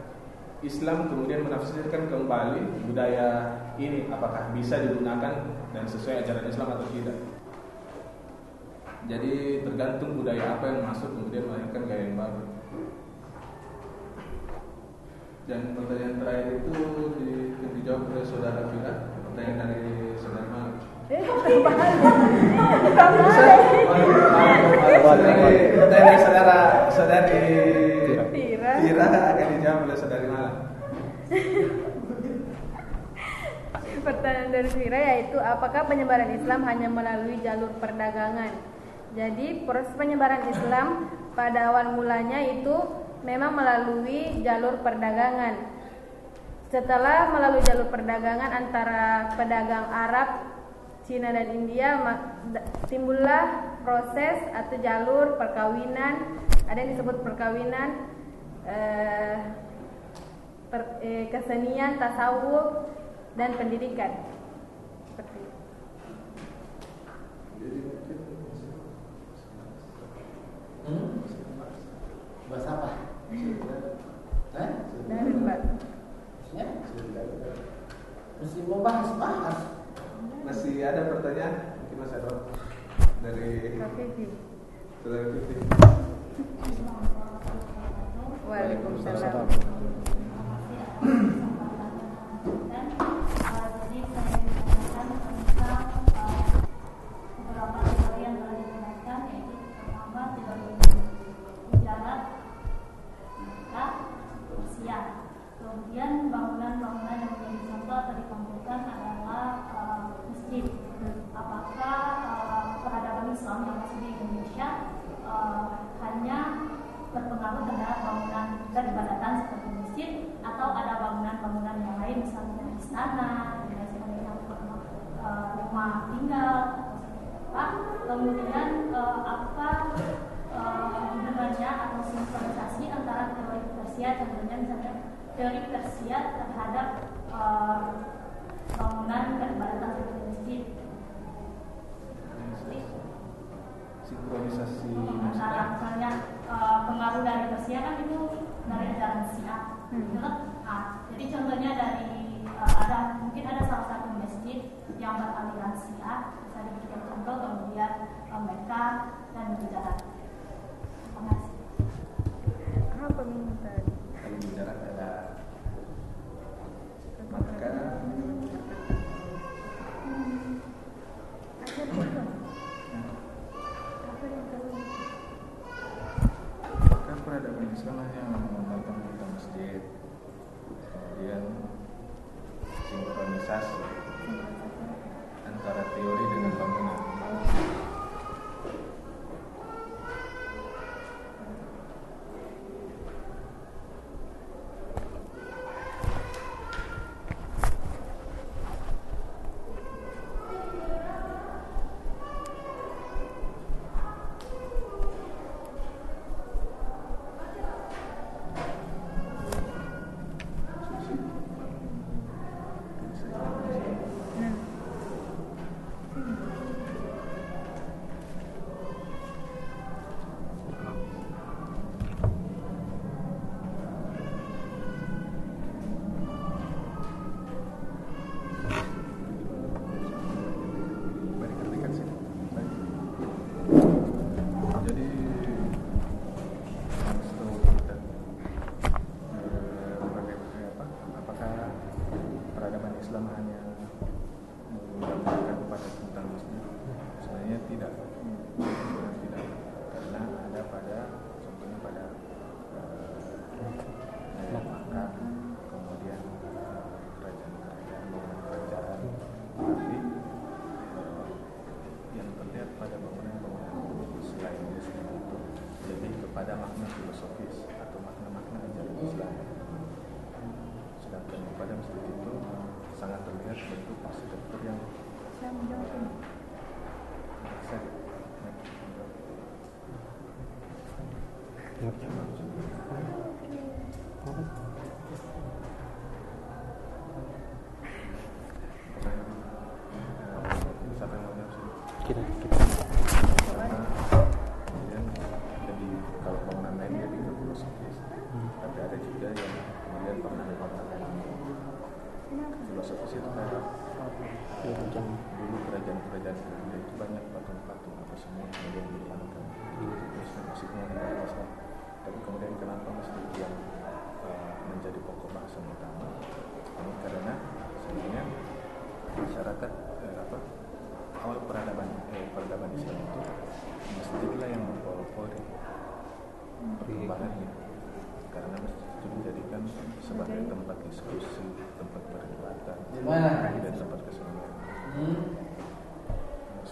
Islam kemudian menafsirkan kembali budaya ini apakah bisa digunakan dan sesuai ajaran Islam atau tidak. Jadi tergantung budaya apa yang masuk kemudian melahirkan gaya yang baru. Dan pertanyaan terakhir itu di, dijawab oleh saudara Fira, pertanyaan dari saudara Malik. Pertanyaan dari saudara saudari Fira. Fira akan dijawab oleh saudari Malang. Pertanyaan dari Fira yaitu apakah penyebaran Islam hanya melalui jalur perdagangan? Jadi proses penyebaran Islam pada awal mulanya itu memang melalui jalur perdagangan. Setelah melalui jalur perdagangan antara pedagang Arab, Cina dan India, timbullah proses atau jalur perkawinan. Ada yang disebut perkawinan eh, per, eh, kesenian, tasawuf, dan pendidikan. Seperti itu. Hmm? Bahasa apa? Eh? Dari Mbak. Ya? Mesti mau bahas bahas. Masih ada pertanyaan? Mungkin masih ada dari Kafifi. Saudara Vivi. Waalaikumsalam. jadi saya ingin menanyakan tentang beberapa masjid atau ada bangunan-bangunan yang lain misalnya istana dan sebagainya rumah tinggal apa? Kemudian uh, apa hubungannya atau sinkronisasi antara teori Persia contohnya misalnya teori Persia terhadap bangunan peribadatan seperti masjid. Sinkronisasi antara misalnya uh, pengaruh dari Persia kan itu dari ajaran Syiah hmm. nah, jadi contohnya dari uh, ada mungkin ada salah satu masjid yang beraliran Syiah bisa diberikan contoh kemudian uh, Mekah dan Gujarat terima kasih apa minta kalau Gujarat ada maka kan peradaban Islam hanya tentang tentang masjid kemudian antara teori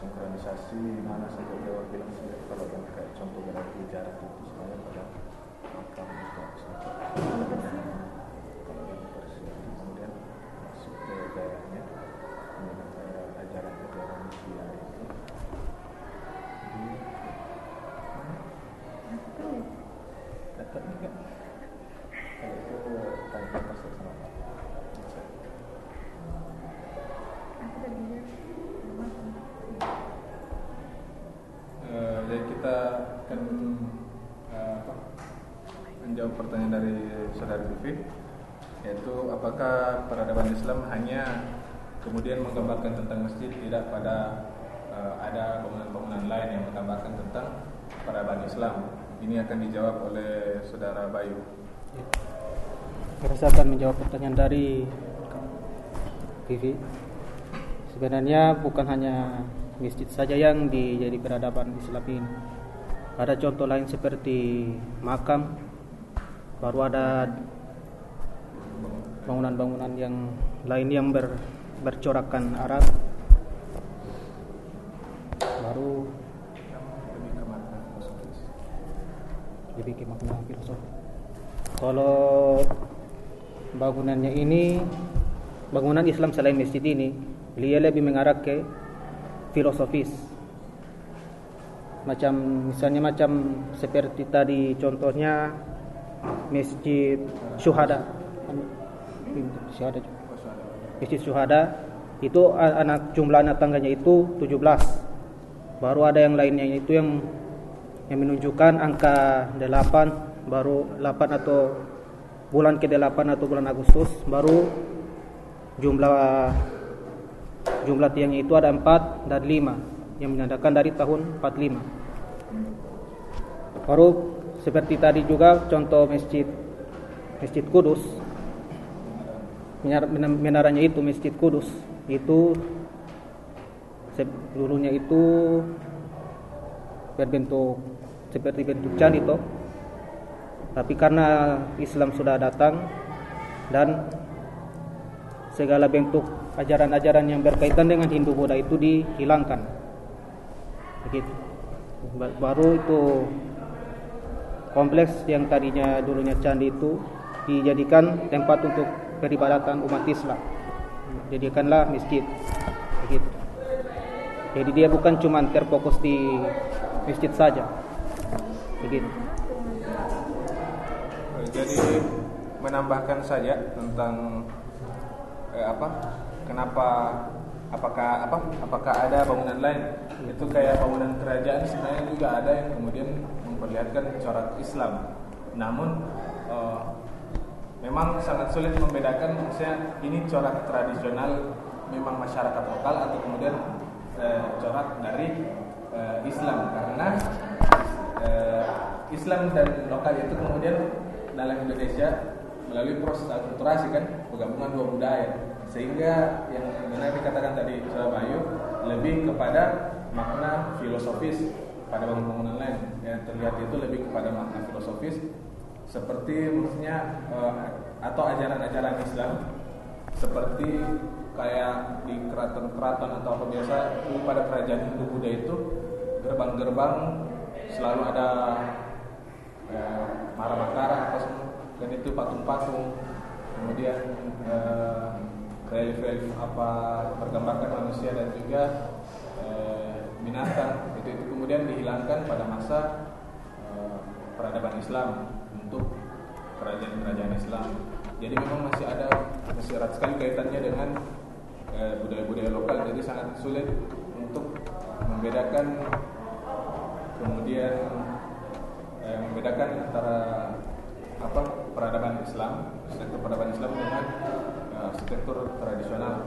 sinkronisasi mana saja beliau bilang sih? Kalau yang kayak contoh dari jarak itu semuanya pada makam kalau yang Persia kemudian masuk ke gayanya kemudian kayak ajaran ajaran Syiah itu yaitu apakah peradaban Islam hanya kemudian menggambarkan tentang masjid tidak pada uh, ada bangunan-bangunan lain yang menggambarkan tentang peradaban Islam? Ini akan dijawab oleh saudara Bayu. Saya akan menjawab pertanyaan dari Vivi. Sebenarnya bukan hanya masjid saja yang dijadi peradaban Islam ini. Ada contoh lain seperti makam, baru ada bangunan-bangunan yang lain yang ber, bercorakan Arab, baru lebih ke makna filosofi. kalau bangunannya ini bangunan Islam selain masjid ini dia lebih mengarah ke filosofis. Macam misalnya macam seperti tadi contohnya masjid syuhada syuhada masjid syuhada itu anak jumlah anak tangganya itu 17 baru ada yang lainnya itu yang yang menunjukkan angka 8 baru 8 atau bulan ke-8 atau bulan Agustus baru jumlah jumlah tiangnya itu ada 4 dan 5 yang menandakan dari tahun 45. Baru seperti tadi juga contoh masjid Masjid Kudus menaranya itu Masjid Kudus itu dulunya itu berbentuk seperti bentuk candi itu tapi karena Islam sudah datang dan segala bentuk ajaran-ajaran yang berkaitan dengan Hindu Buddha itu dihilangkan. Begitu. Baru itu kompleks yang tadinya dulunya candi itu dijadikan tempat untuk peribadatan umat Islam. Jadikanlah masjid. Begitu. Jadi dia bukan cuma terfokus di masjid saja. Begitu. Jadi menambahkan saja tentang eh, apa? Kenapa apakah apa? Apakah ada bangunan lain? Itu kayak bangunan kerajaan sebenarnya juga ada yang kemudian memperlihatkan corak Islam. Namun uh, memang sangat sulit membedakan maksudnya ini corak tradisional memang masyarakat lokal atau kemudian uh, corak dari uh, Islam. Karena uh, Islam dan lokal itu kemudian dalam Indonesia melalui proses akulturasi kan penggabungan dua budaya. Sehingga yang benar dikatakan tadi Bayu lebih kepada makna filosofis pada bangunan-bangunan lain. Yang terlihat itu lebih kepada makna filosofis seperti maksudnya uh, atau ajaran-ajaran Islam seperti kayak di keraton-keraton atau apa biasa pada kerajaan Hindu Buddha itu gerbang-gerbang selalu ada uh, mara-makara apa semua. Dan itu patung-patung. Kemudian uh, relief-relief apa pergambarkan manusia dan juga eh, binatang. Itu itu kemudian dihilangkan pada masa eh, peradaban Islam untuk kerajaan-kerajaan Islam. Jadi memang masih ada masih erat sekali kaitannya dengan eh, budaya-budaya lokal. Jadi sangat sulit untuk membedakan kemudian eh, membedakan antara apa peradaban Islam, sektor peradaban Islam dengan arsitektur tradisional.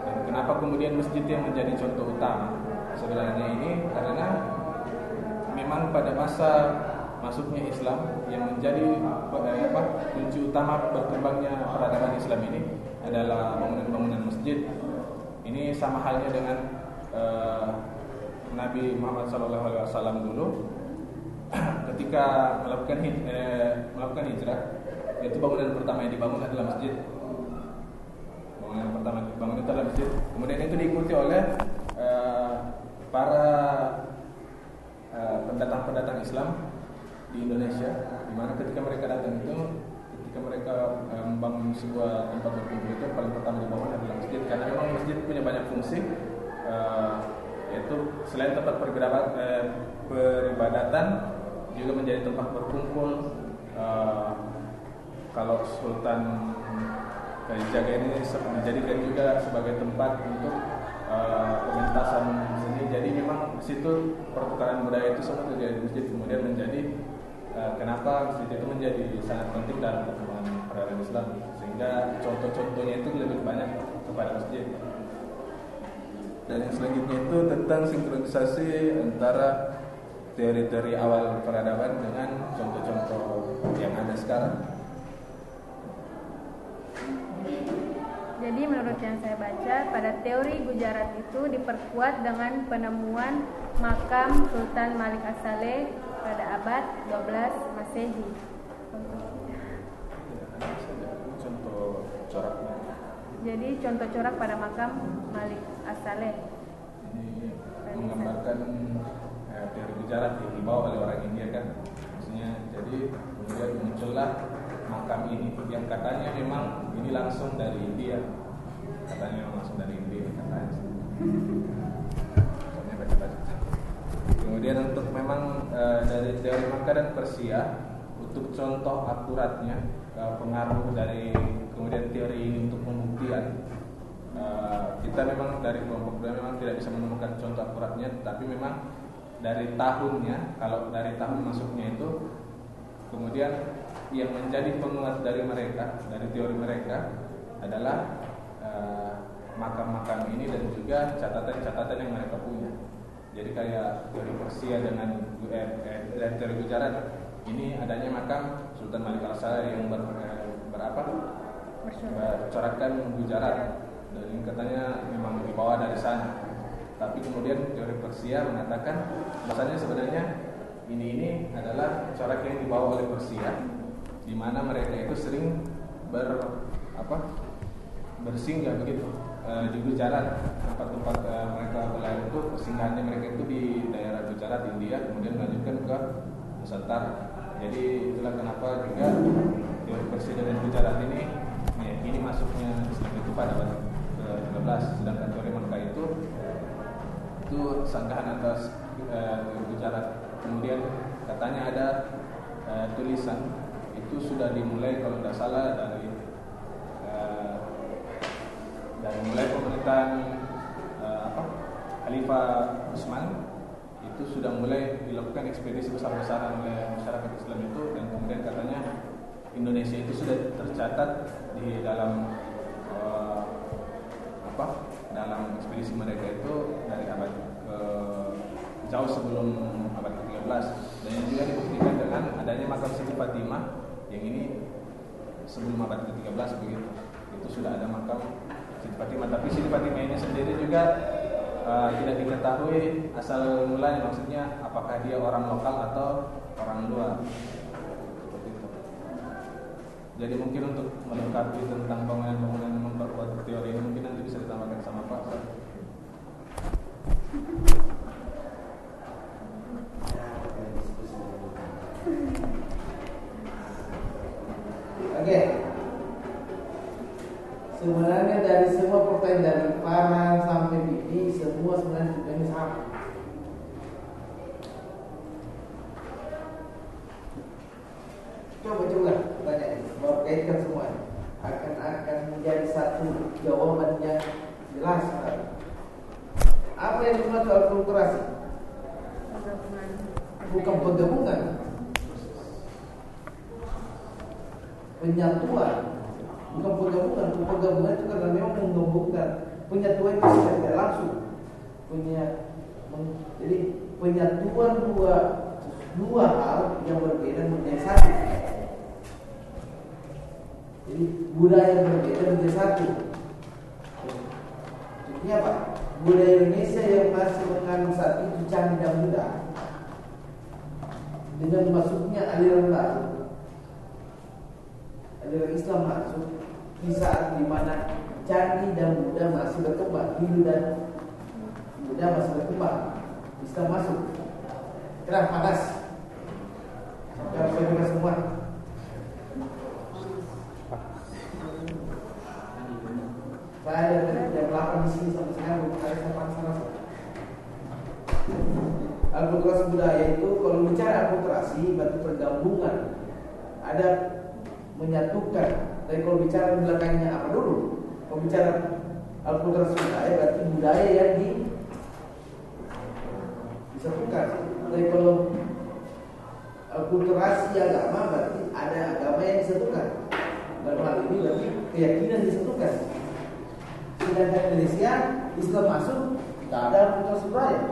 Dan kenapa kemudian masjid yang menjadi contoh utama sebenarnya ini karena memang pada masa masuknya Islam yang menjadi eh, apa kunci utama berkembangnya peradaban Islam ini adalah bangunan-bangunan masjid. Ini sama halnya dengan uh, Nabi Muhammad SAW dulu ketika melakukan eh, melakukan hijrah itu bangunan pertama yang dibangun adalah masjid. Bangunan pertama yang dibangun itu adalah masjid. Kemudian itu diikuti oleh uh, para uh, pendatang-pendatang Islam di Indonesia, di mana ketika mereka datang itu, ketika mereka uh, membangun sebuah tempat berkumpul itu paling pertama dibangun adalah masjid, karena memang masjid punya banyak fungsi. Uh, yaitu selain tempat peribadatan juga menjadi tempat berkumpul uh, kalau Sultan Kalijaga ini dijadikan juga sebagai tempat untuk uh, seni. Jadi memang di situ pertukaran budaya itu semua terjadi di masjid kemudian menjadi uh, kenapa masjid itu menjadi sangat penting dalam perkembangan peradaban Islam sehingga contoh-contohnya itu lebih banyak kepada masjid. Dan yang selanjutnya itu tentang sinkronisasi antara teori-teori awal peradaban dengan contoh-contoh yang ada sekarang. Jadi menurut yang saya baca, pada teori Gujarat itu diperkuat dengan penemuan makam Sultan Malik As-Saleh pada abad 12 Masehi. Contoh coraknya. Jadi contoh corak pada makam Malik As-Saleh. Ini menggambarkan eh, teori Gujarat yang dibawa oleh orang India kan. Maksudnya jadi kemudian muncullah makam ini yang katanya memang ini langsung dari India katanya langsung dari India katanya. kemudian untuk memang eh, dari teori Makkah dan Persia untuk contoh akuratnya eh, pengaruh dari kemudian teori ini untuk pembuktian eh, kita memang dari kelompok dua memang tidak bisa menemukan contoh akuratnya tapi memang dari tahunnya kalau dari tahun masuknya itu kemudian yang menjadi penguat dari mereka dari teori mereka adalah makam-makam ini dan juga catatan-catatan yang mereka punya jadi kayak teori Persia dengan eh, eh, dan teori Gujarat ini adanya makam Sultan Malik al yang ber, eh, berapa bercorakkan Gujarat. Dan ini katanya memang dibawa dari sana. Tapi kemudian teori Persia mengatakan bahasanya sebenarnya ini ini adalah corak yang dibawa oleh Persia di mana mereka itu sering ber apa? Bersinggah begitu e, di Gujarat tempat-tempat e, mereka berlayar itu persinggahannya mereka itu di daerah Gujarat India kemudian melanjutkan ke Nusantara. Jadi itulah kenapa juga Persia dan Gujarat ini ya, ini masuknya Islam itu pada abad ke-13 sedangkan teori Makkah itu itu sanggahan atas e, Gujarat. Kemudian katanya ada e, tulisan itu sudah dimulai kalau tidak salah dari uh, dari mulai pemerintahan uh, apa Khalifah Utsman itu sudah mulai dilakukan ekspedisi besar-besaran oleh masyarakat Islam itu dan kemudian katanya Indonesia itu sudah tercatat di dalam uh, apa dalam ekspedisi mereka itu dari abad ke jauh sebelum abad ke-13 dan yang juga dibuktikan dengan adanya makam Siti Fatimah yang ini sebelum abad ke-13 begitu. Itu sudah ada makam Siti Fatimah tapi Siti Fatimah ini sendiri juga uh, tidak diketahui asal mulanya maksudnya apakah dia orang lokal atau orang luar. Jadi mungkin untuk melengkapi tentang bangunan-bangunan memperkuat teori ini mungkin nanti bisa ditambahkan sama Pak Oke. Sebenarnya dari semua pertanyaan dari Farhan sampai Bibi semua sebenarnya tujuannya sama. Coba coba tanya ini, mau kaitkan semua akan akan menjadi satu jawaban yang jelas. Apa yang dimaksud akulturasi? Bukan penggabungan, penyatuan bukan penggabungan penggabungan itu karena memang menggabungkan penyatuan itu tidak langsung punya jadi penyatuan dua dua hal yang berbeda menjadi satu jadi budaya berbeda menjadi satu Contohnya apa? Budaya Indonesia yang masih mengandung saat itu dan muda dengan masuknya aliran baru aliran Islam masuk di saat di mana candi dan Buddha masih berkembang, Hindu dan Buddha masih berkembang, Islam masuk. Kerah panas. Saudara semua. Saya dari jam 8 di sini sampai sekarang belum ada panas. Akulturasi budaya itu kalau bicara akulturasi berarti pergabungan ada menyatukan. Tapi kalau bicara belakangnya apa dulu? Kalau bicara akulturasi budaya berarti budaya yang di disatukan. Tapi kalau akulturasi agama berarti ada agama yang disatukan. Dalam hal ini berarti keyakinan disatukan. Sedangkan Indonesia Islam masuk tidak ada akulturasi budaya.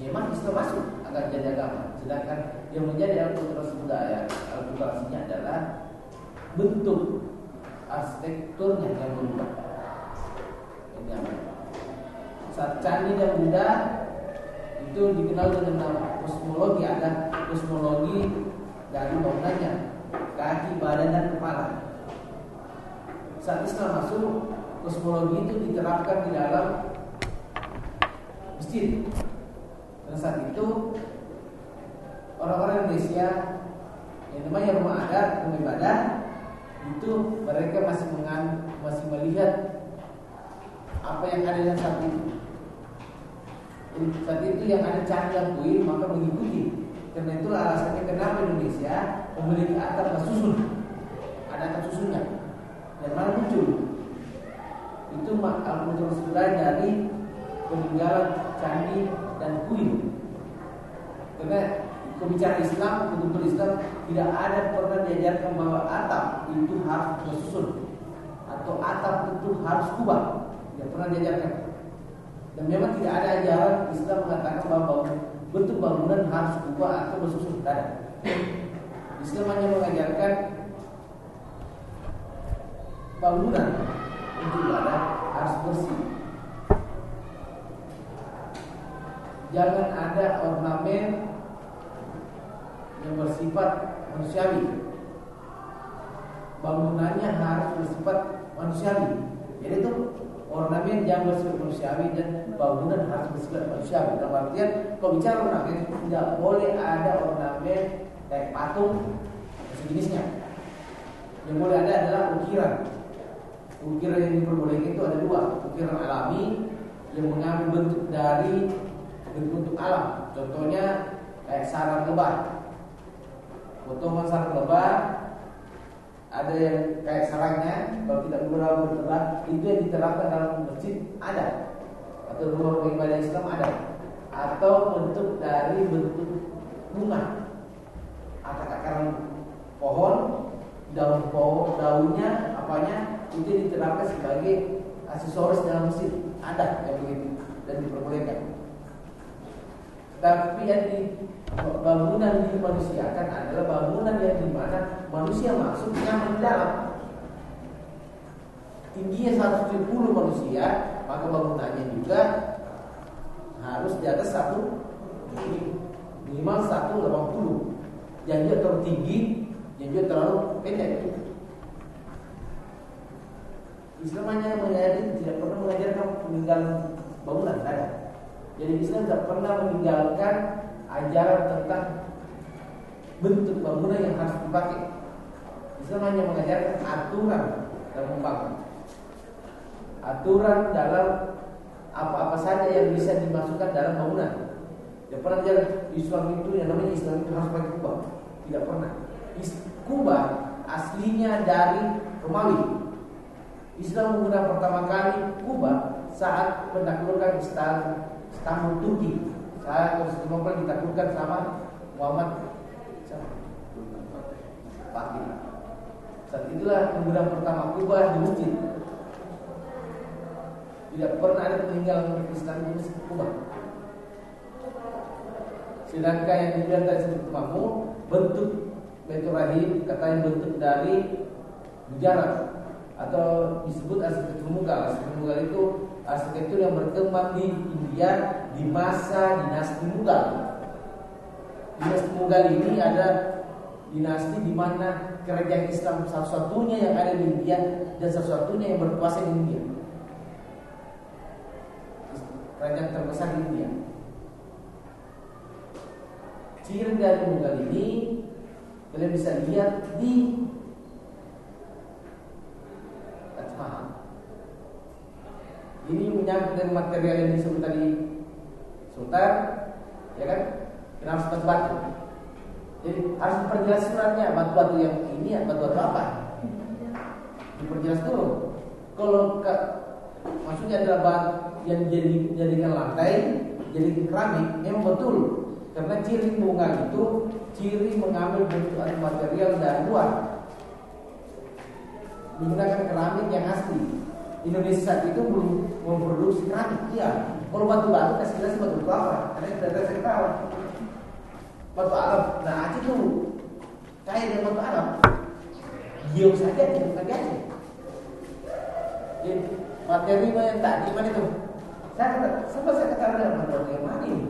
Memang Islam masuk akan jadi agama. Sedangkan yang menjadi akulturasi budaya, akulturasinya adalah bentuk arsitekturnya yang berubah. Apa? Saat candi dan Buddha itu dikenal dengan nama kosmologi ada kosmologi dari bangunannya kaki, badan dan kepala. Saat Islam masuk, kosmologi itu diterapkan di dalam masjid. Dan saat itu orang-orang Indonesia Yang namanya rumah adat, rumah ibadah itu mereka masih mengan, masih melihat apa yang ada dalam saat itu. Saat itu yang ada yang kuil maka mengikuti. Karena itulah alasannya kenapa Indonesia memiliki atap susun. Ada atap susunnya. Dan mana muncul? Itu al-kultur sebelah dari peninggalan candi dan kuil. Karena kebicaraan Islam, betul Islam tidak ada pernah diajarkan bahwa atap itu harus bersusun atau atap itu harus kubah. Tidak pernah diajarkan. Dan memang tidak ada ajaran Islam mengatakan bahwa bentuk bangunan harus kubah atau bersusun. Tidak. Islam hanya mengajarkan bangunan untuk ibadah harus bersih. Jangan ada ornamen yang bersifat manusiawi. Bangunannya harus bersifat manusiawi. Jadi itu ornamen yang bersifat manusiawi dan bangunan harus bersifat manusiawi. Dalam artian kalau bicara ornamen tidak boleh ada ornamen kayak patung sejenisnya. Yang boleh ada adalah ukiran. Ukiran yang diperbolehkan itu ada dua, ukiran alami yang mengambil bentuk dari bentuk-bentuk alam. Contohnya kayak sarang lebah. Potongan sarang lebah ada yang kayak sarangnya kalau tidak beberapa berternak itu yang diterapkan dalam masjid ada. Atau rumah ibadah Islam ada. Atau bentuk dari bentuk bunga. Akar-akar pohon daun pohon daunnya apanya itu diterapkan sebagai aksesoris dalam masjid ada yang begitu dan diperbolehkan tapi yang di bangunan dimanusiakan adalah bangunan yang di mana manusia masuk nyaman di dalam. Tingginya 170 manusia, maka bangunannya juga harus di atas satu minimal 180. Yang juga terlalu tinggi, yang juga terlalu pendek. Islam hanya mengajarkan tidak pernah mengajarkan peninggalan bangunan, ada. Jadi Islam tidak pernah meninggalkan ajaran tentang bentuk bangunan yang harus dipakai. Islam hanya mengajarkan aturan dalam membangun. Aturan dalam apa-apa saja yang bisa dimasukkan dalam bangunan. Tidak pernah jalan Islam itu yang namanya Islam itu harus pakai kubah. Tidak pernah. Kubah aslinya dari Romawi. Islam menggunakan pertama kali kubah saat menaklukkan Istanbul Turki saat Konstantinopel ditaklukkan sama Muhammad Fatih. Saat itulah penggunaan pertama kubah di. Tidak pernah ada peninggalan Kristen di kubah. Sedangkan yang dibilang tadi sebut kamu bentuk Baitur Rahim katanya bentuk dari mujarab atau disebut arsitektur mugal. Arsitektur mugal itu arsitektur yang berkembang di India di masa dinasti Mughal. Dinasti Mughal ini ada dinasti di mana kerajaan Islam satu-satunya yang ada di India dan satu-satunya yang berkuasa di India. Kerajaan terbesar di India. Ciri dari Mughal ini kalian bisa lihat di Ini menyangkut dengan material yang disebut tadi Sultan, ya kan? Kenapa sebut batu? Jadi harus diperjelas suratnya batu-batu yang ini batu-batu apa? Diperjelas dulu. Kalau ke, maksudnya adalah batu yang jadi jadikan lantai, jadi keramik, memang betul. Karena ciri bunga itu ciri mengambil bentuk material dari luar menggunakan keramik yang asli. Indonesia saat itu belum memproduksi keramik, iya. Kalau batu batu kasih jelas batu apa? Karena tidak tahu. Batu Arab, nah Aceh tuh kaya dengan batu Arab. Giau saja, di Aceh. Jadi materi yang tadi mana itu? Saya kata, sama saya kata ada batu yang mana ini?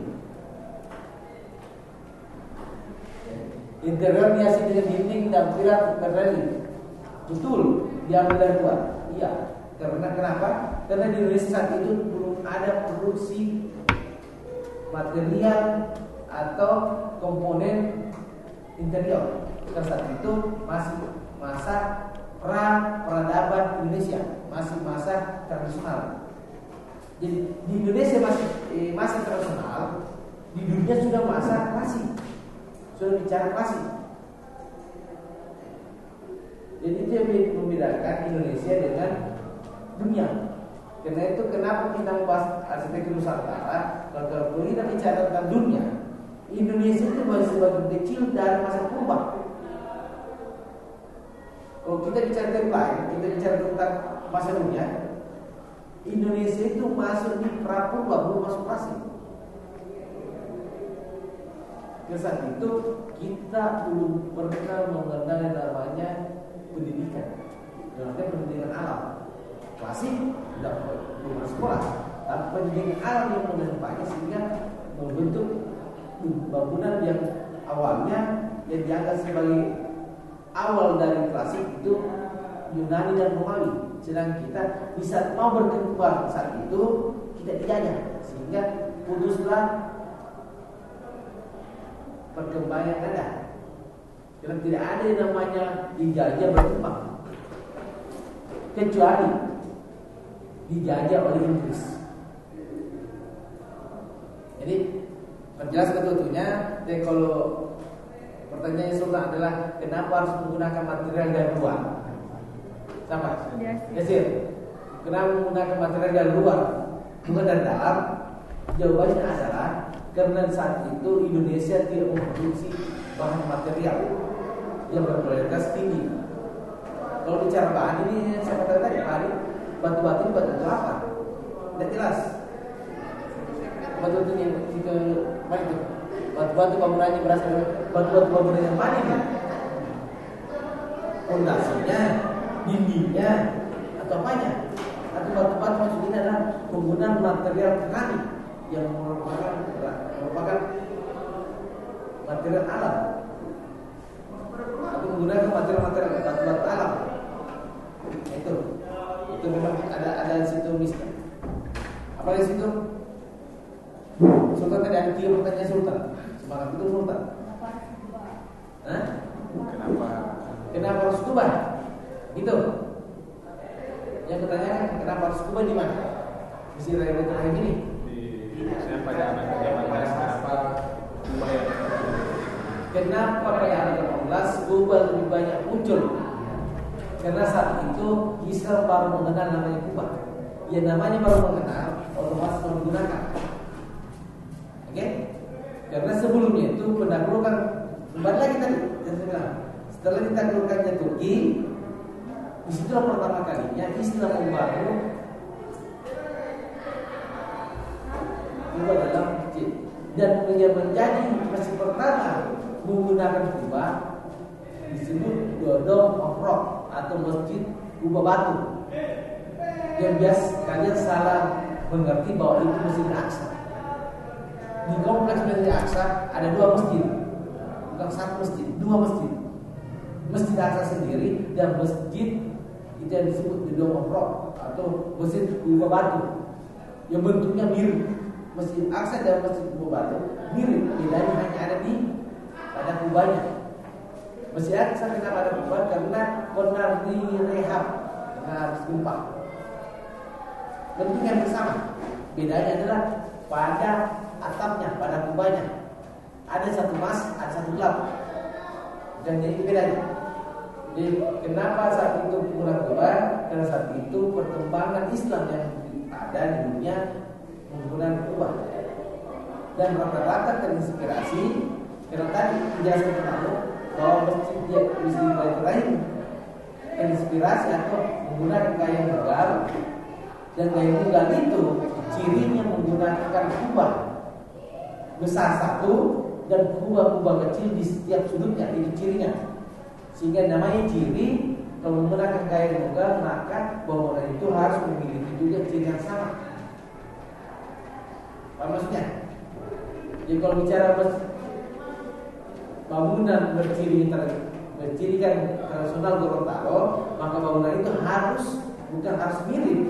Interior dihiasi dengan dinding dan pilar berreli. Betul, diambil dari luar. Iya. Karena kenapa? Karena di Indonesia saat itu belum ada produksi material atau komponen interior. Pada saat itu masih masa pra peradaban Indonesia, masih masa tradisional. Jadi di Indonesia masih eh, masa tradisional, di dunia sudah masa klasik, sudah bicara klasik. Jadi itu yang membedakan Indonesia dengan dunia. Karena itu kenapa kita membahas arsitektur Nusantara? Kalau kita bicara tentang dunia, Indonesia itu masih sebagian kecil dari masa purba. Kalau kita bicara tentang lain, kita bicara tentang masa dunia, Indonesia itu masuk di prapurba, belum masuk klasik. Kesan itu kita belum pernah mengenal namanya pendidikan, namanya pendidikan alam. Klasik tidak masuk sekolah, tapi pendidikan alam yang mengenalnya sehingga membentuk bangunan yang awalnya yang dianggap sebagai awal dari klasik itu Yunani dan Romawi. Sedang kita bisa mau berkembang saat itu kita dijajah sehingga putuslah perkembangan ada. Karena tidak ada yang namanya dijajah berkembang kecuali dijajah oleh Inggris. Jadi perjelas ketutunya, jadi kalau pertanyaannya Sultan adalah kenapa harus menggunakan material dari luar? Sama? Yasir. Kenapa menggunakan material dari luar? Bukan dari dalam? Jawabannya adalah karena saat itu Indonesia tidak memproduksi bahan material yang berkualitas tinggi. Kalau bicara bahan ini saya katakan tadi, bahan ini batu apa? Tidak jelas. Batu-batu yang itu apa itu? Batu-batu bangunannya berasal dari batu-batu bangunan yang mana ini? Fondasinya, dindingnya, atau apanya? Atau batu-batu maksudnya adalah penggunaan material keramik yang merupakan merupakan material alam atau menggunakan material-material batu-batu alam itu itu memang ada ada di situ mister apa di situ Sultan tadi ada tiga pertanyaan Sultan semangat itu Sultan Hah? Kenapa? Kenapa harus kubah? Gitu. Yang pertanyaan kenapa harus kubah di mana? Mesti raya kayak gini. Di saya pada abad ke-18 kenapa yang Kenapa pada abad ke-18 Kuba lebih banyak muncul? Karena saat itu Islam baru mengenal namanya Kuba. Ya namanya baru mengenal, otomatis menggunakan. Oke? Karena sebelumnya itu pendahulukan kembali lagi tadi yang saya bilang. Setelah ditaklukkannya Turki, di situlah pertama kalinya Islam membangun Kuba dalam masjid dan yang menjadi masjid pertama menggunakan Kuba disebut Dodom of Rock atau Masjid Kuba Batu. Yang biasa kalian salah mengerti bahwa itu Masjid Al-Aqsa. Di kompleks Masjid Al-Aqsa ada dua masjid. Bukan satu masjid, dua masjid. Masjid Al-Aqsa sendiri dan masjid itu yang disebut The Dome of Rock atau Masjid Kuba Batu. Yang bentuknya mirip. Masjid Al-Aqsa dan Masjid Kuba Batu mirip. Bedanya hanya ada di pada kubanya Masjid Al-Aqsa kenapa ada kuba karena pernah direhab karena gempa bentuknya yang sama bedanya adalah pada atapnya pada kubanya ada satu emas ada satu gelap. Dan jadi bedanya. Jadi kenapa saat itu penggunaan Kuba? Karena saat itu perkembangan Islam yang ada di dunia menggunakan Kuba. Dan rata-rata terinspirasi karena tadi penjelasan pertama bahwa masjid masjid Ibrahim terinspirasi atau menggunakan gaya mugal dan gaya mugal itu cirinya menggunakan kubah besar satu dan kubah-kubah kecil di setiap sudutnya itu cirinya sehingga namanya ciri kalau menggunakan gaya mugal maka bangunan itu harus memiliki juga ciri yang sama. Apa maksudnya? Jadi kalau bicara bangunan berciri bercirikan tradisional Gorontalo, maka bangunan itu harus bukan harus mirip,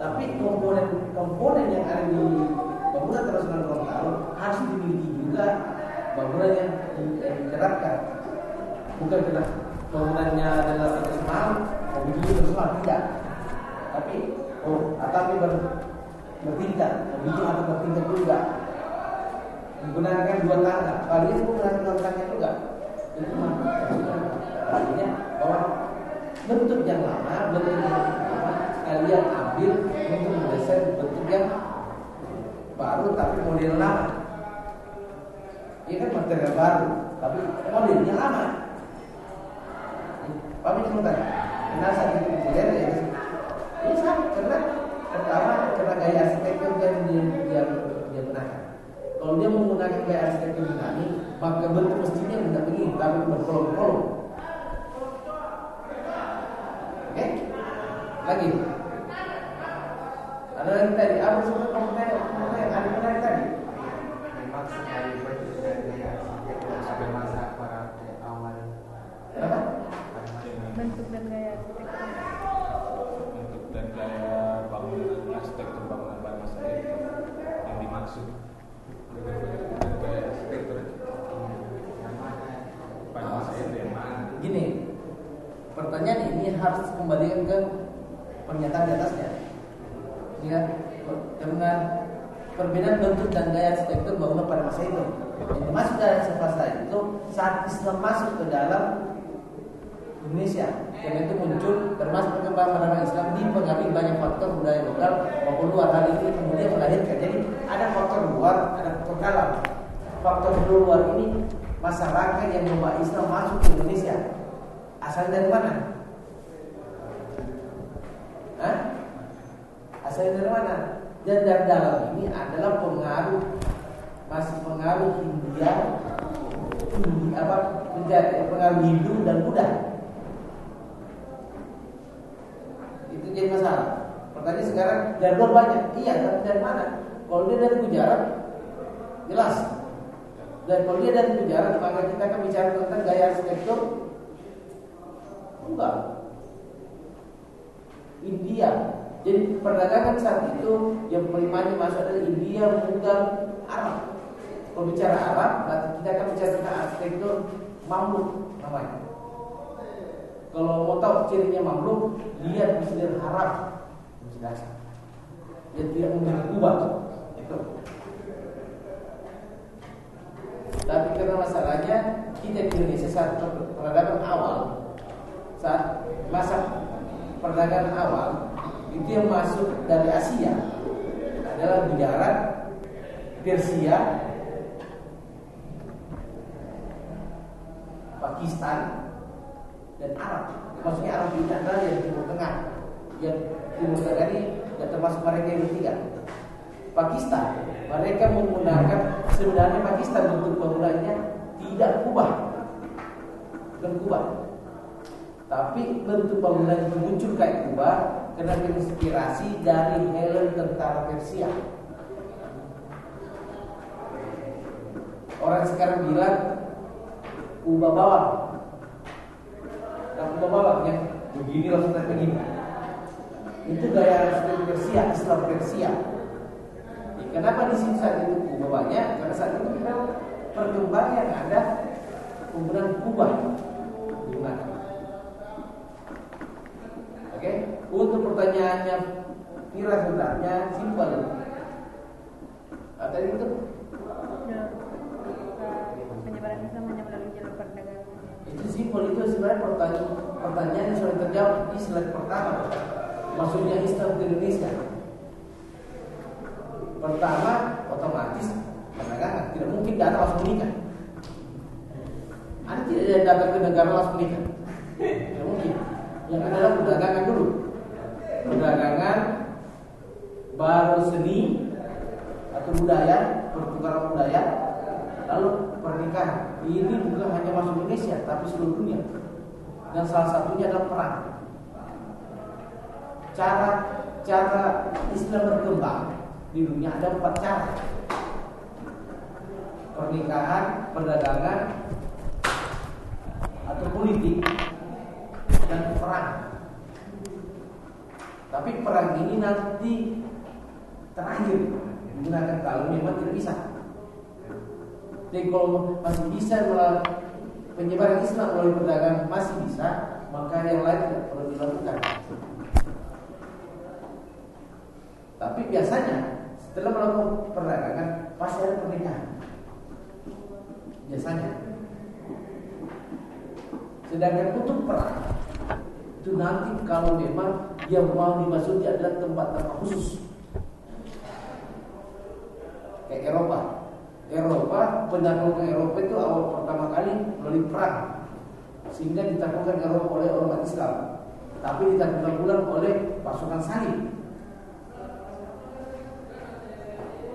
tapi komponen-komponen yang ada di bangunan tradisional Gorontalo harus dimiliki juga bangunan yang diterapkan. Bukan karena bangunannya adalah internasional mobil internasional tidak. Tapi oh atapnya ber, bertingkat mobil atau bertingkat juga menggunakan dua tangga kalian menggunakan dua tangga juga itu maksudnya artinya bahwa bentuk yang lama bentuk yang lama kalian ambil untuk mendesain bentuk yang baru tapi model lama. Ini kan material baru tapi modelnya lama. Paham ini sebentar? Karena saat itu dilihat ya Ini sama karena Pertama karena gaya arsitektur yang gunakan Kalau dia menggunakan gaya arsitektur Yunani Maka bentuk mestinya tidak begini Tapi berkolom-kolom Oke? Lagi? Ada lagi tadi? Apa sebut kamu tanya Kamu tanya Ada yang menarik tadi Maksud dari bentuk dan gaya harus kembalikan ke pernyataan di atasnya. Ya, karena perbedaan bentuk dan gaya arsitektur bangunan pada masa itu. Yang dimaksud gaya swasta itu saat Islam masuk ke dalam Indonesia. Karena itu muncul termasuk perkembangan agama Islam dipengaruhi banyak faktor budaya lokal maupun luar. Hal ini kemudian melahirkan. Jadi ada faktor luar, ada faktor dalam. Faktor luar ini masyarakat yang membawa Islam masuk ke Indonesia. Asal dari mana? Hah? Asal dari mana? Dan dalam ini adalah pengaruh masih pengaruh India, Hindia, apa pengaruh Hindu dan Buddha. Itu jadi masalah. Pertanyaan sekarang luar banyak. Iya, tapi dari mana? Kalau dia dari Gujarat, jelas. Dan kalau dia dari Gujarat, maka kita akan bicara tentang gaya arsitektur. Enggak. India. Jadi perdagangan saat itu yang primanya masuk adalah India, Mughal, Arab. Kalau Arab, berarti kita akan bicara tentang arsitektur Mamluk namanya. Kalau mau tahu cirinya Mamluk, lihat Masjid Aqsa. Dia tidak memiliki kubah. Itu. Tapi karena masalahnya kita di Indonesia saat peradaban awal, saat masa perdagangan awal itu yang masuk dari Asia adalah Gujarat, Persia, Pakistan, dan Arab. Maksudnya Arab ini adalah yang Timur Tengah. Yang Timur Tengah ini dan termasuk mereka yang ketiga. Pakistan, mereka menggunakan sebenarnya Pakistan bentuk bangunannya tidak kubah, bukan kubah. Tapi bentuk bangunan itu muncul kayak kubah karena terinspirasi dari helm tentara Persia. Orang sekarang bilang kubah bawang. Nah, kubah bawang yang begini langsung kayak begini. Itu gaya arsitektur Persia, Islam Persia. Ya, kenapa di sini saat itu kubah banyak? Karena saat itu kita perkembangan yang ada penggunaan kubah Oke, untuk pertanyaannya Kira sebenarnya simpel. Nah, tadi itu penyebaran Islam hanya melalui jalur perdagangan itu simpel itu sebenarnya pertanyaan pertanyaan yang sudah terjawab di slide pertama. Maksudnya Islam di Indonesia. Pertama, otomatis perdagangan tidak mungkin datang langsung menikah. Anda tidak ada datang ke negara langsung menikah. Tidak mungkin. Yang adalah perdagangan dulu. Perdagangan baru seni atau budaya, pertukaran budaya, lalu pernikahan. Ini bukan hanya masuk Indonesia, tapi seluruh dunia. Dan salah satunya adalah perang. Cara cara Islam berkembang di dunia ada empat cara. Pernikahan, perdagangan, atau politik dan perang. Tapi perang ini nanti terakhir menggunakan kalau memang tidak bisa. Jadi kalau masih bisa melalui penyebaran Islam melalui perdagangan masih bisa, maka yang lain tidak perlu dilakukan. Tapi biasanya setelah melakukan perdagangan pasti ada pernikahan. Biasanya. Sedangkan untuk perang itu nanti kalau memang yang mau dimasuki adalah tempat-tempat khusus. Kayak Eropa. Eropa penaklukan Eropa itu awal pertama kali melalui perang. Sehingga ditaklukkan Eropa oleh orang Islam. Tapi ditaklukkan ulang oleh pasukan salib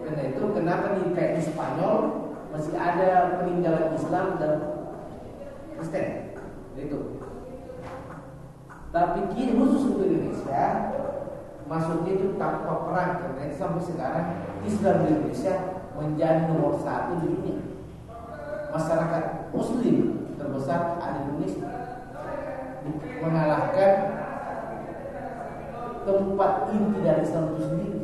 karena itu kenapa di kayak di Spanyol masih ada peninggalan Islam dan Kristen? Itu tapi kini khusus untuk Indonesia masuknya itu tanpa perang. Karena sampai sekarang Islam di Indonesia menjadi nomor satu di dunia. Masyarakat Muslim terbesar ada di Indonesia. Mengalahkan tempat inti dari Islam itu sendiri.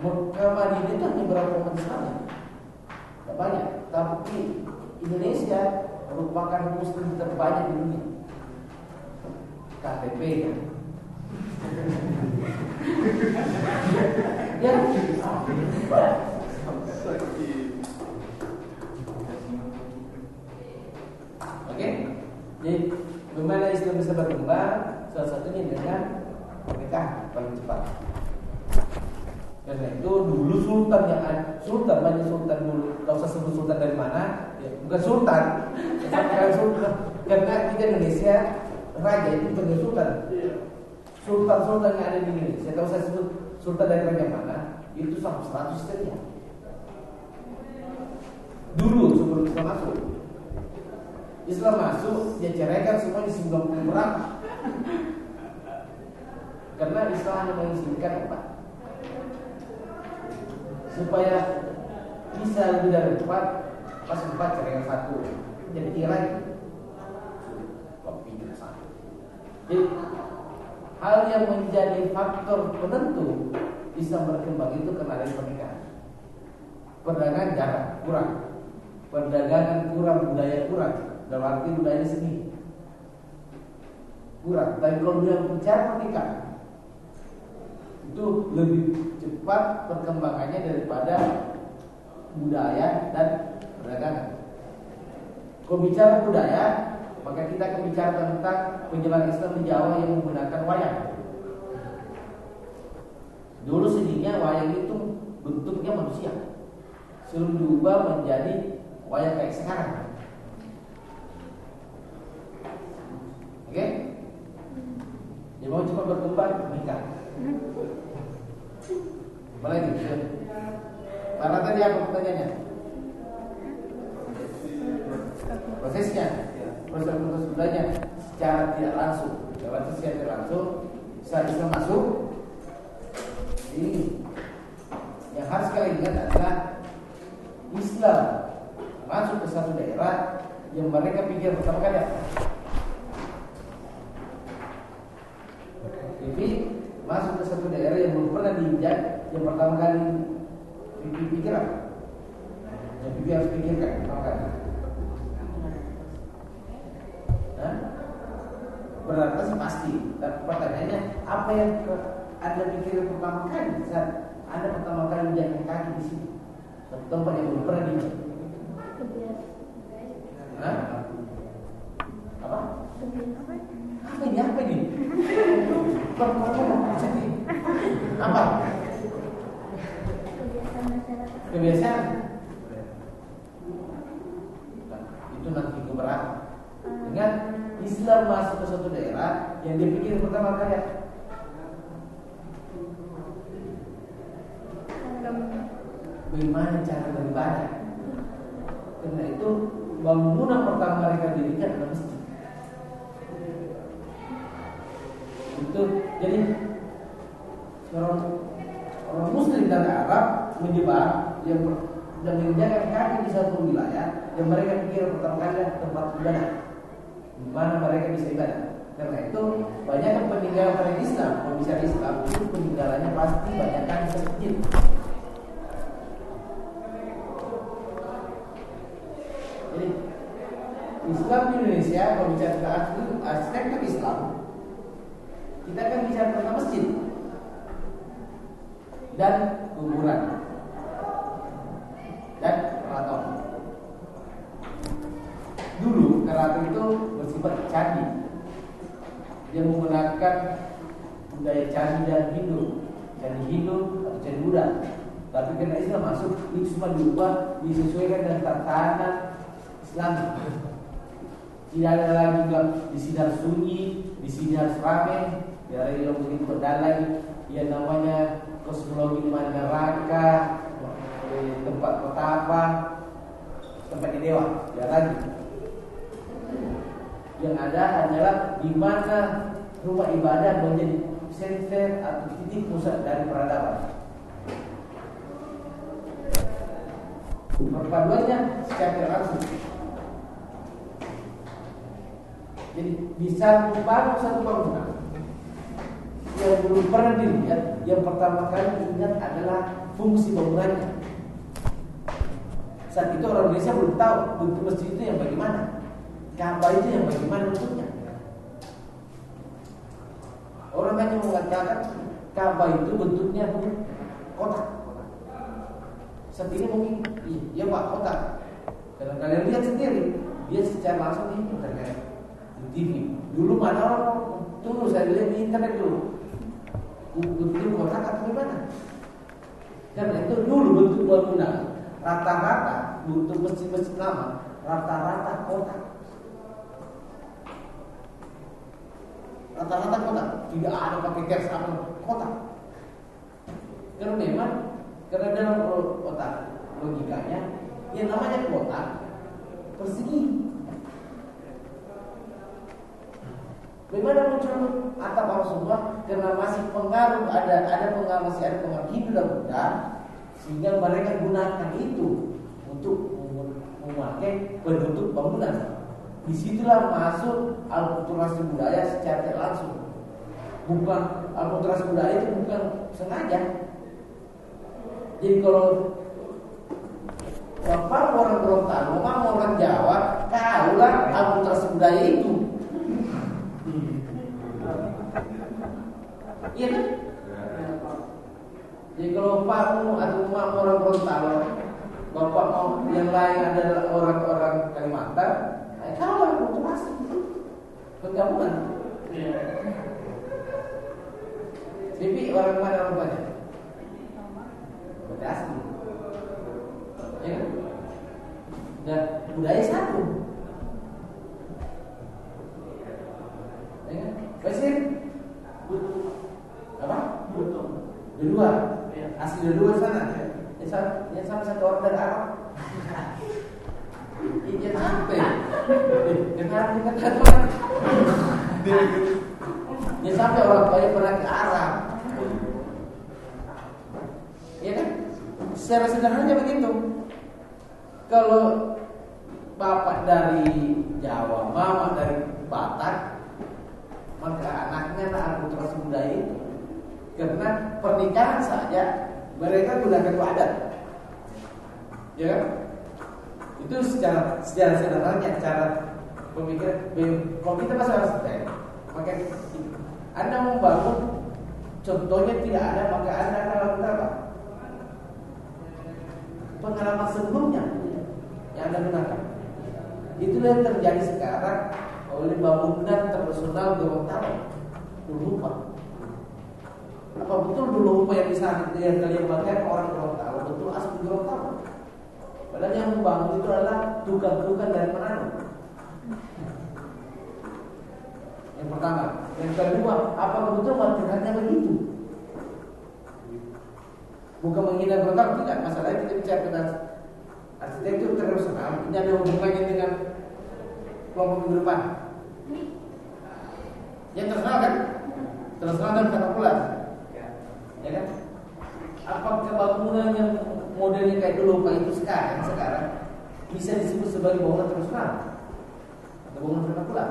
Mekah Madinah itu hanya berapa umat Islam Tidak banyak. Tapi Indonesia merupakan muslim terbanyak di dunia KTP kan ya Oke, jadi bagaimana Islam bisa berkembang? Salah satunya dengan pernikahan paling cepat. Karena itu dulu sultan yang sultan banyak sultan dulu. Gak usah sebut sultan dari mana, ya, bukan sultan, bukan sultan. Karena kita Indonesia raja itu bukan sultan. Sultan-sultan yang ada di Indonesia, kalau saya sebut sultan dari raja mana, itu sampai 100 sekian. Dulu sebelum Islam masuk, Islam masuk, dia ceraikan semua di 90 berapa? Karena Islam hanya mengizinkan empat supaya bisa lebih dari empat pas empat ceraikan satu jadi tiga lagi kopi satu jadi hal yang menjadi faktor penentu bisa berkembang itu karena ada pernikahan perdagangan jarang kurang. Perdagangan kurang budaya kurang. Dalam arti budaya sendiri kurang. Tapi kalau dia bicara pernikahan itu lebih cepat perkembangannya daripada budaya dan perdagangan. Kalau bicara budaya, maka kita akan bicara tentang penyebaran Islam di Jawa yang menggunakan wayang. Dulu seninya wayang itu bentuknya manusia, sebelum diubah menjadi wayang kayak sekarang. Oke? Okay? Dia mau cepat berkembang, nikah. Apa lagi? Karena tadi apa pertanyaannya? Prosesnya, proses-proses budaya secara tidak langsung, lewat secara tidak langsung, saat Islam masuk, ini yang harus kalian ingat adalah Islam masuk ke satu daerah yang mereka pikir pertama kali apa? Jadi masuk ke satu daerah yang belum pernah diinjak yang pertama kali pikir apa? Yang harus pikirkan pertama kali. Hah? Beradaptasi pasti. Tapi pertanyaannya apa yang anda pikir pertama kali saat anda pertama kali menjalan kaki di sini? Satu tempat yang belum pernah diinjak. Hah? Apa? Apa ini? Apa ini? Apa? Kebiasaan. Nah, itu nanti keberatan. Ingat, Islam masuk ke suatu daerah yang dia pikir pertama kali Bagaimana cara beribadah? Karena itu bangunan pertama mereka dirikan adalah masjid. itu jadi orang orang Muslim dan Arab menyebar yang dan menjaga kaki di satu wilayah yang mereka pikir pertama kali tempat ibadah mana mereka bisa ibadah. Karena itu banyak peninggalan orang Islam, pembicara Islam itu peninggalannya pasti banyak kan masjid. Jadi Islam di Indonesia kalau bicara tentang arsitektur kan Islam, kita akan bicara tentang masjid dan kuburan dan keraton. Dulu keraton itu bersifat candi. Dia menggunakan budaya candi dan Hindu, candi Hindu atau candi Buddha. Tapi karena Islam masuk, itu semua diubah disesuaikan dengan tatanan Islam. Tidak ada lagi juga di sini harus sunyi, di sini harus ramai, dari yang mungkin berdalai yang namanya kosmologi di mana neraka, tempat petapa, tempat dewa, ya lagi. Yang ada adalah di mana rumah ibadah menjadi senter atau titik pusat dari peradaban. Perpaduannya secara langsung. Jadi bisa membangun satu bangunan yang belum pernah dilihat, yang pertama kali diingat adalah fungsi bangunannya. Saat itu orang Indonesia belum tahu bentuk masjid itu yang bagaimana, Ka'bah itu yang bagaimana bentuknya. Orang hanya mengatakan Ka'bah itu bentuknya kotak. Ini mungkin, iya pak kotak. Karena kalian lihat sendiri, dia secara langsung ini terkait di TV. Dulu mana orang tunggu saya lihat di internet dulu bentuk kotak atau gimana? Karena itu dulu bentuk bangunan rata-rata bentuk masjid-masjid lama rata-rata kotak. Rata-rata kotak, tidak ada pakai gas apa kotak. Karena memang karena dalam kotak logikanya yang namanya kotak persegi Bagaimana muncul atap apa semua? Karena masih pengaruh ada ada pengaruh masih ada pengaruh Hindu dan Buddha sehingga mereka gunakan itu untuk memakai penutup bangunan. Di situlah masuk alkulturasi budaya secara langsung. Bukan alkulturasi budaya itu bukan sengaja. Jadi kalau Bapak orang Gorontalo, Mama orang Jawa, tahulah alkulturasi budaya itu. Iya kan? Jadi kalau pakmu atau emak orang Gorontalo, bapak mau yang lain adalah orang-orang Kalimantan, eh, kalah kulturasi penggabungan. Jadi orang mana rupanya? Berarti asli. Ya kan? Dan budaya satu. Ya kan? Apa? Dua. Asli dua sana. Yang sama, yang sama satu orang dari Arab. Ini apa? Kenapa kita kata Ya sampai orang banyak pernah ke Arab. Ya kan? Secara sederhananya begitu. Kalau bapak dari Jawa, mama dari Batak, maka anaknya tak akulturasi budaya itu. Karena pernikahan saja mereka gunakan adat. Ya kan? Itu secara secara sederhananya cara pemikiran kalau kita masalah arsitek maka anda membangun contohnya tidak ada maka anda akan lakukan apa? Pengalaman sebelumnya. Yang anda gunakan. Itulah yang terjadi sekarang oleh bangunan tradisional Gorontalo dulu lupa. Apa betul dulu lupa yang bisa yang kalian banggakan orang Gorontalo betul asli Gorontalo Padahal yang membangun itu adalah tukang-tukang dari Manado. Yang pertama, yang kedua, apa betul materialnya begitu? Bukan menghina Gorontalo, tidak. Masalahnya kita bicara tentang arsitektur tradisional. Ini ada hubungannya dengan kelompok minggu depan. Yang terkenal kan? Terkenal dan terkenal Ya kan? Apakah bangunan yang modelnya kayak dulu Pak itu sekarang sekarang bisa disebut sebagai bangunan tradisional atau bangunan vernakular?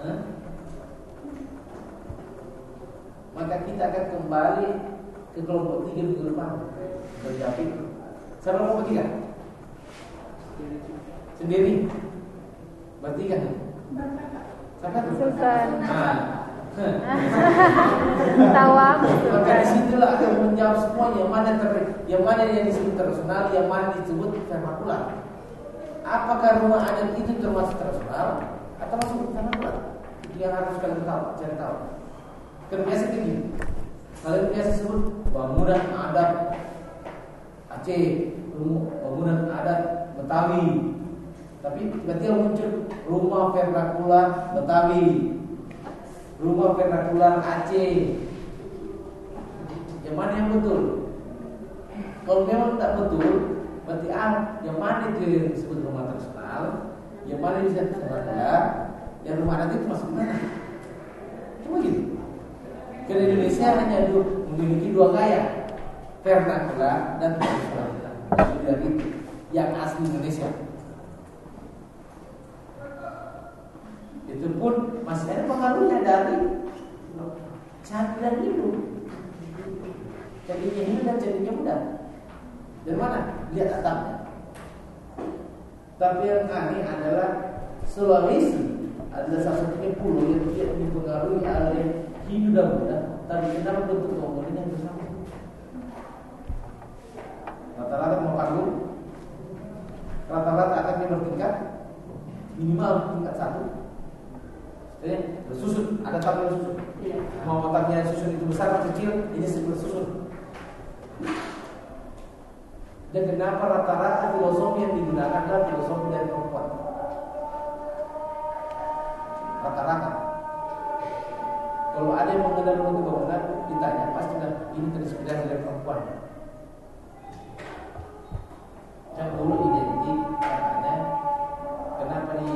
Hah? Maka kita akan kembali ke kelompok tiga minggu depan berjapit. Siapa kelompok tiga? Sendiri. Bertiga. Siapa tuh? Sultan. Nah. Tawam Maka di situlah akan menjawab semuanya yang mana ter, yang mana yang disebut tradisional, yang mana disebut vernakular. Apakah rumah adat itu termasuk tradisional atau masuk vernakular? Itu yang harus kalian tahu, cari tahu. Biasa tinggi. Kalian biasa sebut bangunan adat Aceh, bangunan adat Betawi. Tapi tiba-tiba muncul rumah vernakular Betawi, rumah vernakular Aceh. Yang mana yang betul? Kalau memang tidak betul, berarti ah, yang mana itu yang disebut rumah tradisional, yang mana yang disebut vernakular, yang rumah adat itu masuk mana? Cuma gitu. Karena Indonesia hanya memiliki dua gaya, vernakular dan tradisional. Sudah itu yang asli Indonesia. Itu pun masih ada pengaruhnya dari candi dan hidup. Candinya hidup dan candinya muda. Dari mana? Lihat atapnya. Tapi yang aneh adalah Sulawesi adalah salah satunya pulau yang tidak dipengaruhi oleh Hindu dan Buddha, tapi kenapa bentuk bangunannya yang bersama? Rata-rata mau panggung, rata-rata atapnya bertingkat, minimal tingkat satu. Jadi bersusun, ada yang susun. Mau atapnya susun itu besar atau kecil, ini bersusun. Dan kenapa rata-rata filosofi yang digunakan adalah filosofi dari perempuan? Rata-rata. Kalau ada yang mengenal bentuk bangunan, ditanya pasti ini terinspirasi dari perempuan. Yang dulu identik katanya kenapa di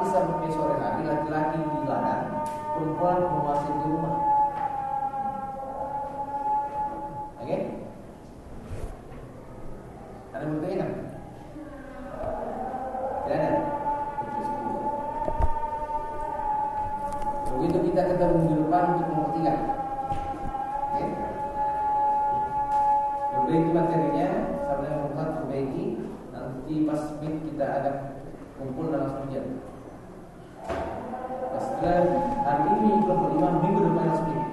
pagi sampai sore hari laki-laki di ladang, perempuan menguasai di rumah. Oke? Ada yang bertanya kan? Tidak ada. Begitu kita ketemu di depan untuk tiga. Oke? Perbaiki materinya sampai yang satu perbaiki. Nanti pas meet kita ada kumpul dan langsung. Setelah hari ini kelompok lima minggu depan langsung meet.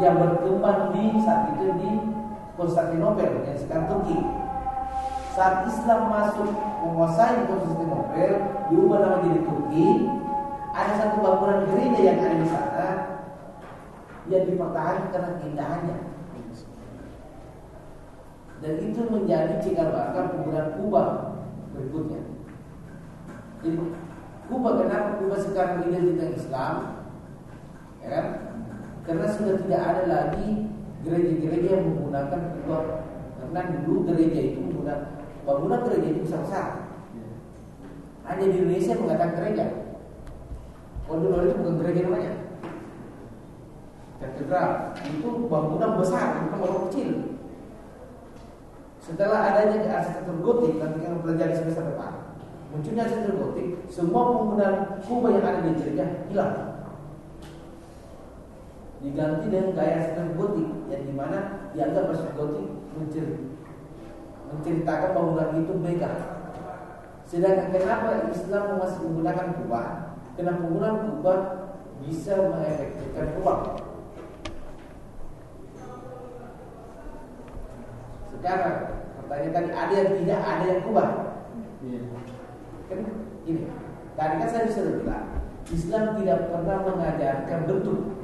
Yang berkembang di saat itu di Konstantinopel yang sekarang Turki. Saat Islam masuk menguasai Konstantinopel, diubah nama jadi Turki. Ada satu bangunan gereja yang ada di sana yang dipertahankan karena keindahannya. Dan itu menjadi cikal bakal penggunaan Kuba berikutnya. Jadi Kuba kenapa Kuba sekarang identitas Islam? Ya kan? Karena sudah tidak ada lagi gereja-gereja yang menggunakan Kuba. Karena dulu gereja itu menggunakan bangunan gereja itu besar-besar. Hanya di Indonesia mengatakan gereja. Kalau dulu itu bukan gereja namanya. Katedral itu bangunan besar, bukan bangunan kecil. Setelah adanya arsitektur gotik, nanti kita pelajari semester depan, munculnya arsitektur gotik, semua penggunaan kubah yang ada di gereja hilang. Diganti dengan gaya arsitektur gotik, yang di mana dianggap arsitektur gotik menceri, menceritakan bangunan itu megah. Sedangkan kenapa Islam masih menggunakan kubah? Karena penggunaan kubah bisa mengefektifkan ruang. Sekarang pertanyaan tadi ada yang tidak, ada yang kubah. Kan ini. Tadi kan saya sudah bilang, Islam tidak pernah mengajarkan bentuk.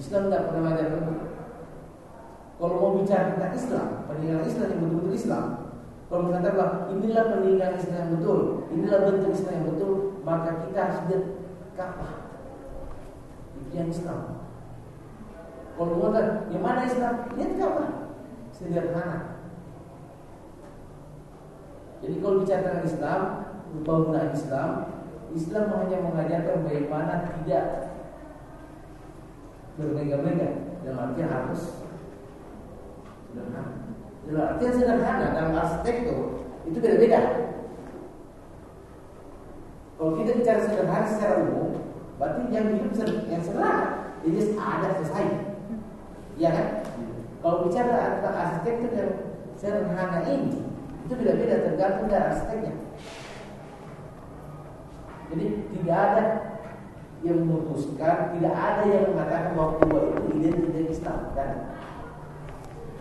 Islam tidak pernah mengajarkan bentuk. Kalau mau bicara tentang Islam, peninggalan Islam yang betul-betul Islam, kalau mengatakan inilah peninggalan Islam yang betul, inilah bentuk Islam yang betul, maka kita harus lihat Ka'bah. Itu yang Islam. Kalau mengatakan yang mana Islam, lihat Ka'bah. Sederhana. Jadi kalau bicara tentang Islam, bangunan Islam, Islam hanya mengajarkan bagaimana tidak bermega-mega dalam artian harus sederhana. Dalam artian sederhana dalam arsitektur itu beda-beda. Kalau kita bicara sederhana secara umum, berarti yang hidup yang sederhana, jadi ada selesai. Iya kan? Kalau bicara tentang arsitektur yang sederhana ini, itu beda-beda tergantung dari arsiteknya. Jadi tidak ada yang memutuskan, tidak ada yang mengatakan bahwa kubah itu identitas Islam. Kan?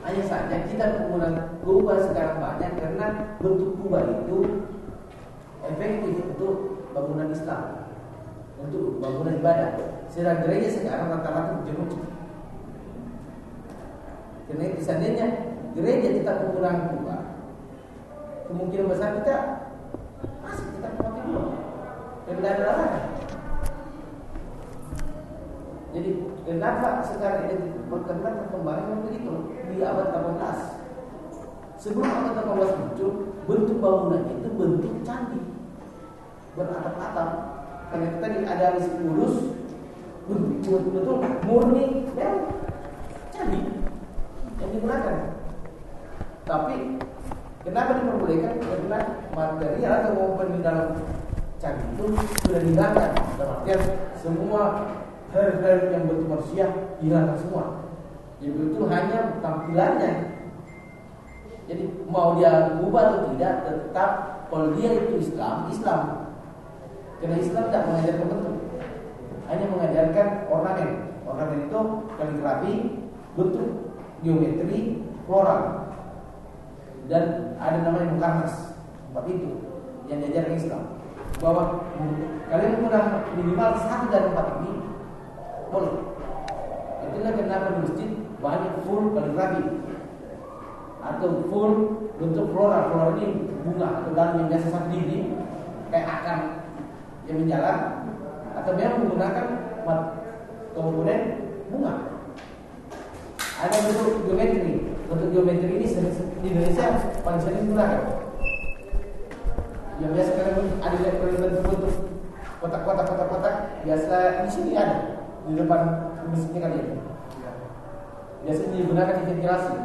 Hanya saja kita penggunaan kubah sekarang banyak karena bentuk kubah itu efektif untuk bangunan Islam, untuk bangunan ibadah. Sedang gereja sekarang rata-rata berjemur. Karena itu seandainya gereja kita pengurangan kubah, kemungkinan besar kita masih kita pakai kubah. Dan tidak ada larangan. Jadi kenapa sekarang ini berkembang perkembangan begitu di abad 18? Sebelum abad 18 muncul, bentuk bangunan itu bentuk candi beratap-atap. Karena tadi ada isi mulus, betul-betul murni dan candi yang digunakan. Tapi kenapa diperbolehkan? Karena material atau komponen dalam candi itu sudah dihilangkan. Dalam semua hal-hal yang bentuk manusia dihilangkan semua. Jadi itu hanya tampilannya. Jadi mau dia ubah atau tidak, tetap kalau dia itu Islam, Islam. Karena Islam tidak mengajarkan bentuk, hanya mengajarkan ornamen. Ornamen itu kaligrafi, bentuk, geometri, floral, dan ada namanya mukarnas. Sebab itu yang diajarkan Islam bahwa kalian menggunakan minimal satu dari empat ini boleh. Itulah kenapa masjid banyak full kaligrafi atau full bentuk floral. Floral ini bunga atau daun yang biasa satu ini kayak akar yang menjalar atau memang menggunakan komponen bunga. Ada bentuk geometri. Bentuk geometri ini di Indonesia paling sering digunakan. Yang biasa kalian ada lihat bentuk-bentuk kotak-kotak kotak-kotak biasa di sini ada di depan masjidnya kalian. Biasanya digunakan di ventilasi.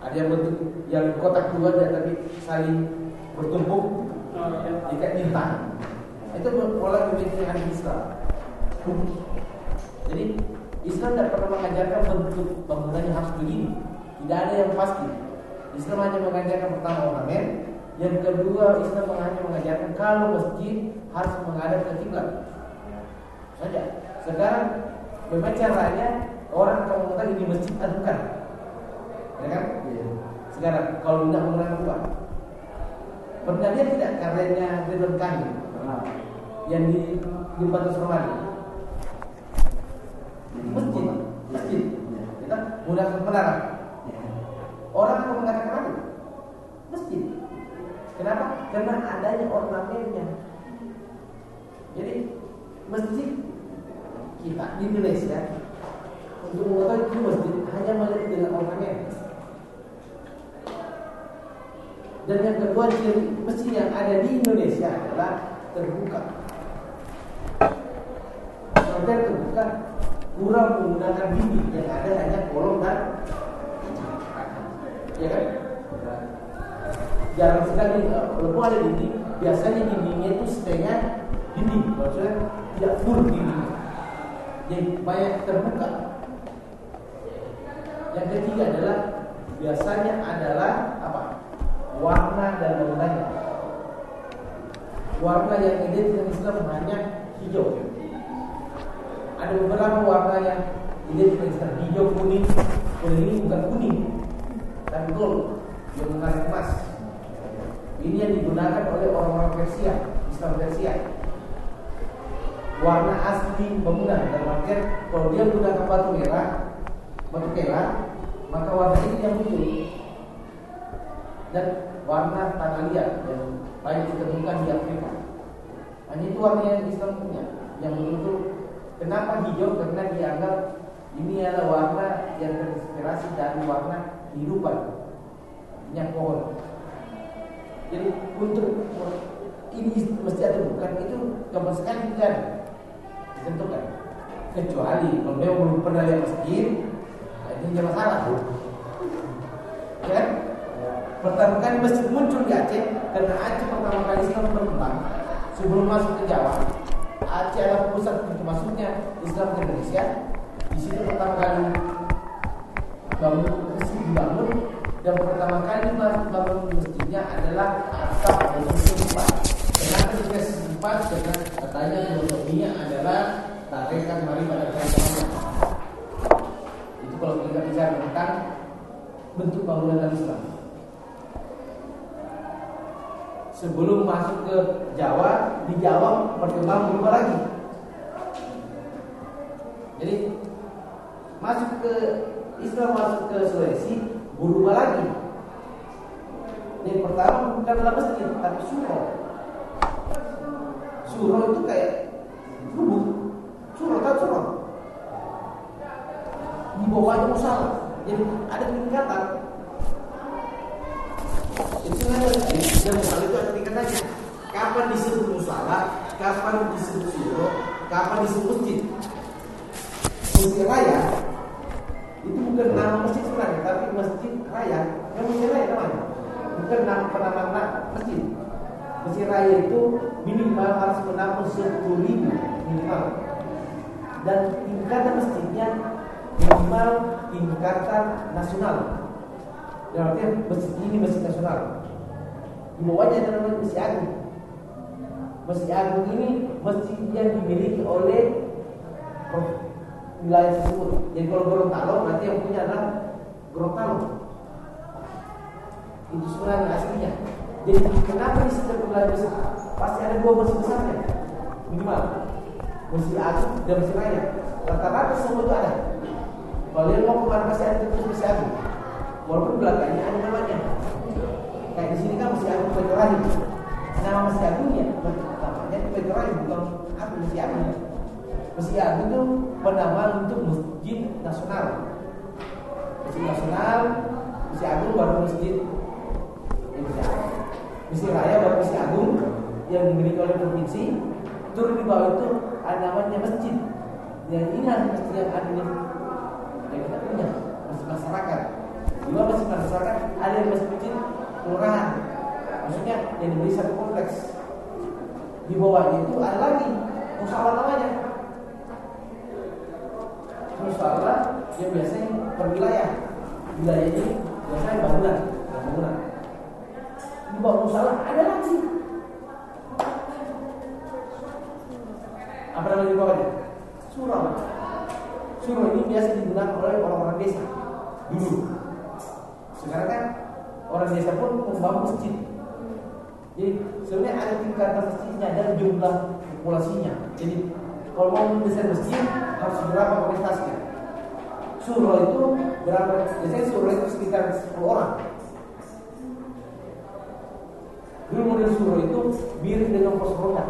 Ada yang bentuk yang kotak dua tapi saling bertumpuk jika bintang. Itu pola di Islam. Jadi Islam tidak pernah mengajarkan bentuk bangunan yang harus begini. Tidak ada yang pasti. Islam hanya mengajarkan pertama ornamen, Yang kedua Islam hanya mengajarkan kalau masjid harus menghadap ke kiblat. Saja. Sekarang bagaimana caranya orang kalau mengatakan ini masjid atau bukan? Ya kan? Sekarang kalau tidak mengenal Tuhan Pernah lihat tidak karyanya Ridwan Kamil? Yang di, di Batu Sermani Masjid. Masjid. Kita menggunakan menara Orang akan mengatakan apa? Masjid. Kenapa? Karena adanya ornamennya Jadi Masjid Kita di Indonesia Untuk mengetahui itu masjid Hanya melihat dengan ornamen Dan yang kedua ciri masjid yang ada di Indonesia adalah terbuka. Kalau terbuka kurang menggunakan dinding yang ada hanya kolom dan ya kan? Jarang sekali walaupun ada dinding, biasanya dindingnya itu setengah dinding, maksudnya tidak full dinding. Jadi banyak terbuka. Yang ketiga adalah biasanya adalah apa? warna dan bangunannya. Warna yang identik dengan Islam hanya hijau. Ada beberapa warna yang identik dengan Islam hijau kuning. Kuning ini bukan kuning, tapi gold yang mengalir emas. Ini yang digunakan oleh orang-orang Persia, Islam Persia. Warna asli bangunan dalam artian kalau dia menggunakan batu merah, batu kera, maka warna ini yang muncul. Dan warna tanah liat yang banyak ditemukan di Afrika. Hanya itu warna yang Islam punya, yang betul-betul kenapa hijau? Karena dianggap ini adalah warna yang terinspirasi dari warna kehidupan. Minyak pohon. Jadi untuk ini mesti ada bukan itu gampang sekali ditentukan. Kecuali kalau dia belum pernah lihat masjid, ini jangan masalah. Ya, pertama kali masjid muncul di Aceh karena Aceh pertama kali Islam berkembang sebelum masuk ke Jawa. Aceh adalah pusat pintu masuknya Islam ke Indonesia. Di situ pertama kali bangun masjid dibangun dan pertama kali bangun masjidnya adalah atap dan empat. Kenapa dikasih empat? Karena katanya filosofinya adalah tarekat mari pada kaitannya. Itu kalau kita bicara tentang bentuk bangunan Islam. sebelum masuk ke Jawa, di Jawa berkembang berubah lagi. Jadi masuk ke Islam masuk ke Sulawesi berubah lagi. Yang pertama bukan dalam masjid, tapi surau. Surau itu kayak. Surau tahu surau? Di bawahnya musola. Jadi ada tingkatan itu dan musola itu ada tingkatannya. Kapan disebut musola, kapan disebut surau, kapan disebut masjid. Masjid raya itu bukan nama masjid sebenarnya, tapi masjid raya. Yang masjid raya namanya, bukan nama penamaan masjid. Masjid raya itu minimal harus menampung sepuluh ribu minimal. Dan tingkatan masjidnya minimal tingkatan nasional. Yang artinya masjid ini masjid nasional. Di bawahnya ada namanya Masjid Agung. Masjid Agung ini masjid yang dimiliki oleh wilayah tersebut. Jadi kalau Gorontalo berarti yang punya adalah Gorontalo. Itu sebenarnya aslinya. Jadi kenapa di setiap wilayah besar pasti ada dua masjid besarnya minimal. Masjid Agung dan Masjid Raya. Rata-rata semua itu ada. Kalau dia mau ke mana pasti ada terus Masjid Agung. Walaupun belakangnya ada namanya. Kayak di sini kan Masjid Agung Baitur Rahim. Nama Masjid Agungnya namanya Baitur Rahim bukan Agung Masjid Agung. Masjid Agung itu penama untuk masjid nasional. Masjid nasional, Masjid Agung baru masjid yang Masjid Masjid Raya baru Masjid Agung yang dimiliki oleh provinsi. Turun di bawah itu ada namanya masjid. Yang ini masjid yang ada yang kita punya masjid masyarakat. Juga masjid masyarakat ada masjid kelurahan. Maksudnya yang diberi satu kompleks. Di bawahnya itu ada lagi musola namanya musola yang biasanya per wilayah wilayah ini biasanya bangunan bangunan Mbak Musalah ada lagi. Apa namanya bawahnya? Surau. Surau ini biasa digunakan oleh orang-orang desa dulu. Sekarang kan orang desa pun membangun masjid. Jadi sebenarnya ada tingkatan masjidnya dan jumlah populasinya. Jadi kalau mau mendesain masjid harus berapa kapasitasnya? Surau itu berapa? Biasanya surau itu sekitar 10 orang. Dulu model surau itu mirip dengan pos ronda.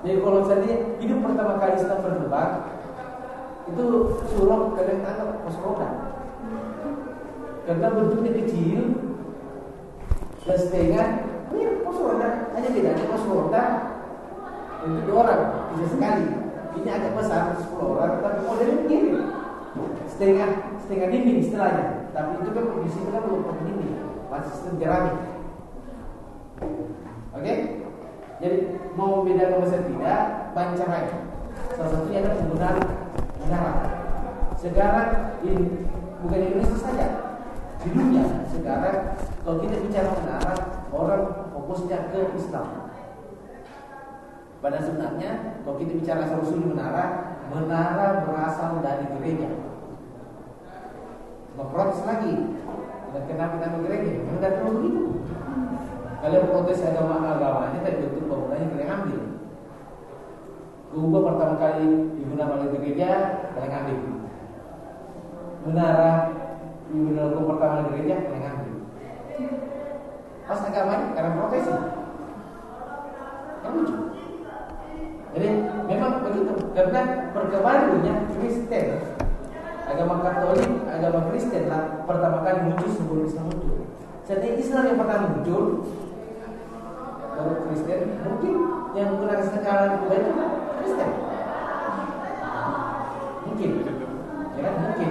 Jadi kalau misalnya hidup pertama kali Islam berkembang itu surau kalian anggap pos ronda. Karena bentuknya kecil dan setengah ini pos ronda hanya bedanya pos ronda itu dua orang bisa sekali. Ini agak besar 10 orang tapi modelnya mirip. Setengah setengah dinding istilahnya. Tapi itu kan di situ kan belum dinding masih sistem jerami. Oke? Jadi mau beda besar tidak, banyak caranya. Salah satunya adalah penggunaan menara. Sekarang ini bukan di Indonesia saja, di dunia sekarang kalau kita bicara menara, orang fokusnya ke Islam. Pada sebenarnya kalau kita bicara asal menara, menara berasal dari gereja. Memprotes lagi, dan kenapa kita gereja? Karena datang begitu. Kalian protes agama-agamanya tapi bentuk bangunannya kalian ambil. Kubah pertama kali digunakan oleh gereja, kalian ambil. Menara digunakan pertama oleh gereja, kalian ambil. Pas agamanya karena protes. Kan lucu. Jadi memang begitu karena perkembangannya Kristen agama Katolik, agama Kristen lah pertama kali muncul sebelum Islam muncul. Jadi Islam yang pertama muncul, baru Kristen mungkin yang menggunakan sekarang juga itu Kristen. Mungkin, ya kan mungkin.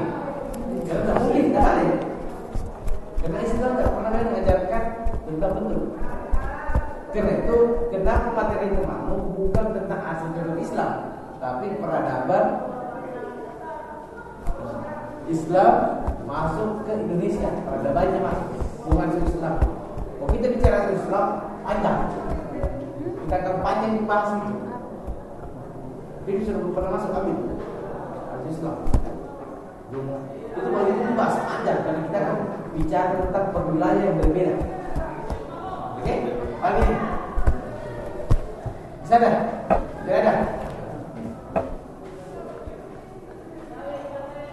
Karena mungkin tidak ada. Karena Islam tidak pernah mengajarkan tentang bentuk. Karena itu kenapa materi kemanu bukan tentang asal Islam, tapi peradaban Islam masuk ke Indonesia peradabannya masuk bukan Islam. Kalau kita bicara Islam panjang, kita akan panjang bahas itu. Tapi sudah pernah masuk kami Islam. Itu baru itu bahas panjang karena kita akan bicara tentang perwilayah yang berbeda. Oke, okay? pagi ini. Bisa ada? Tidak ada?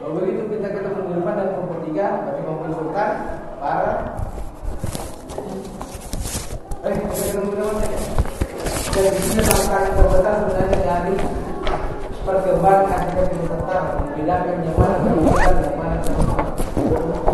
Kalau begitu kita ketemu di depan dan kelompok tiga mengusulkan para Eh, kita ketemu di depan saja. Dan di sini langkah kebetulan sebenarnya dari perkembangan tetap membedakan yang mana yang mana yang mana.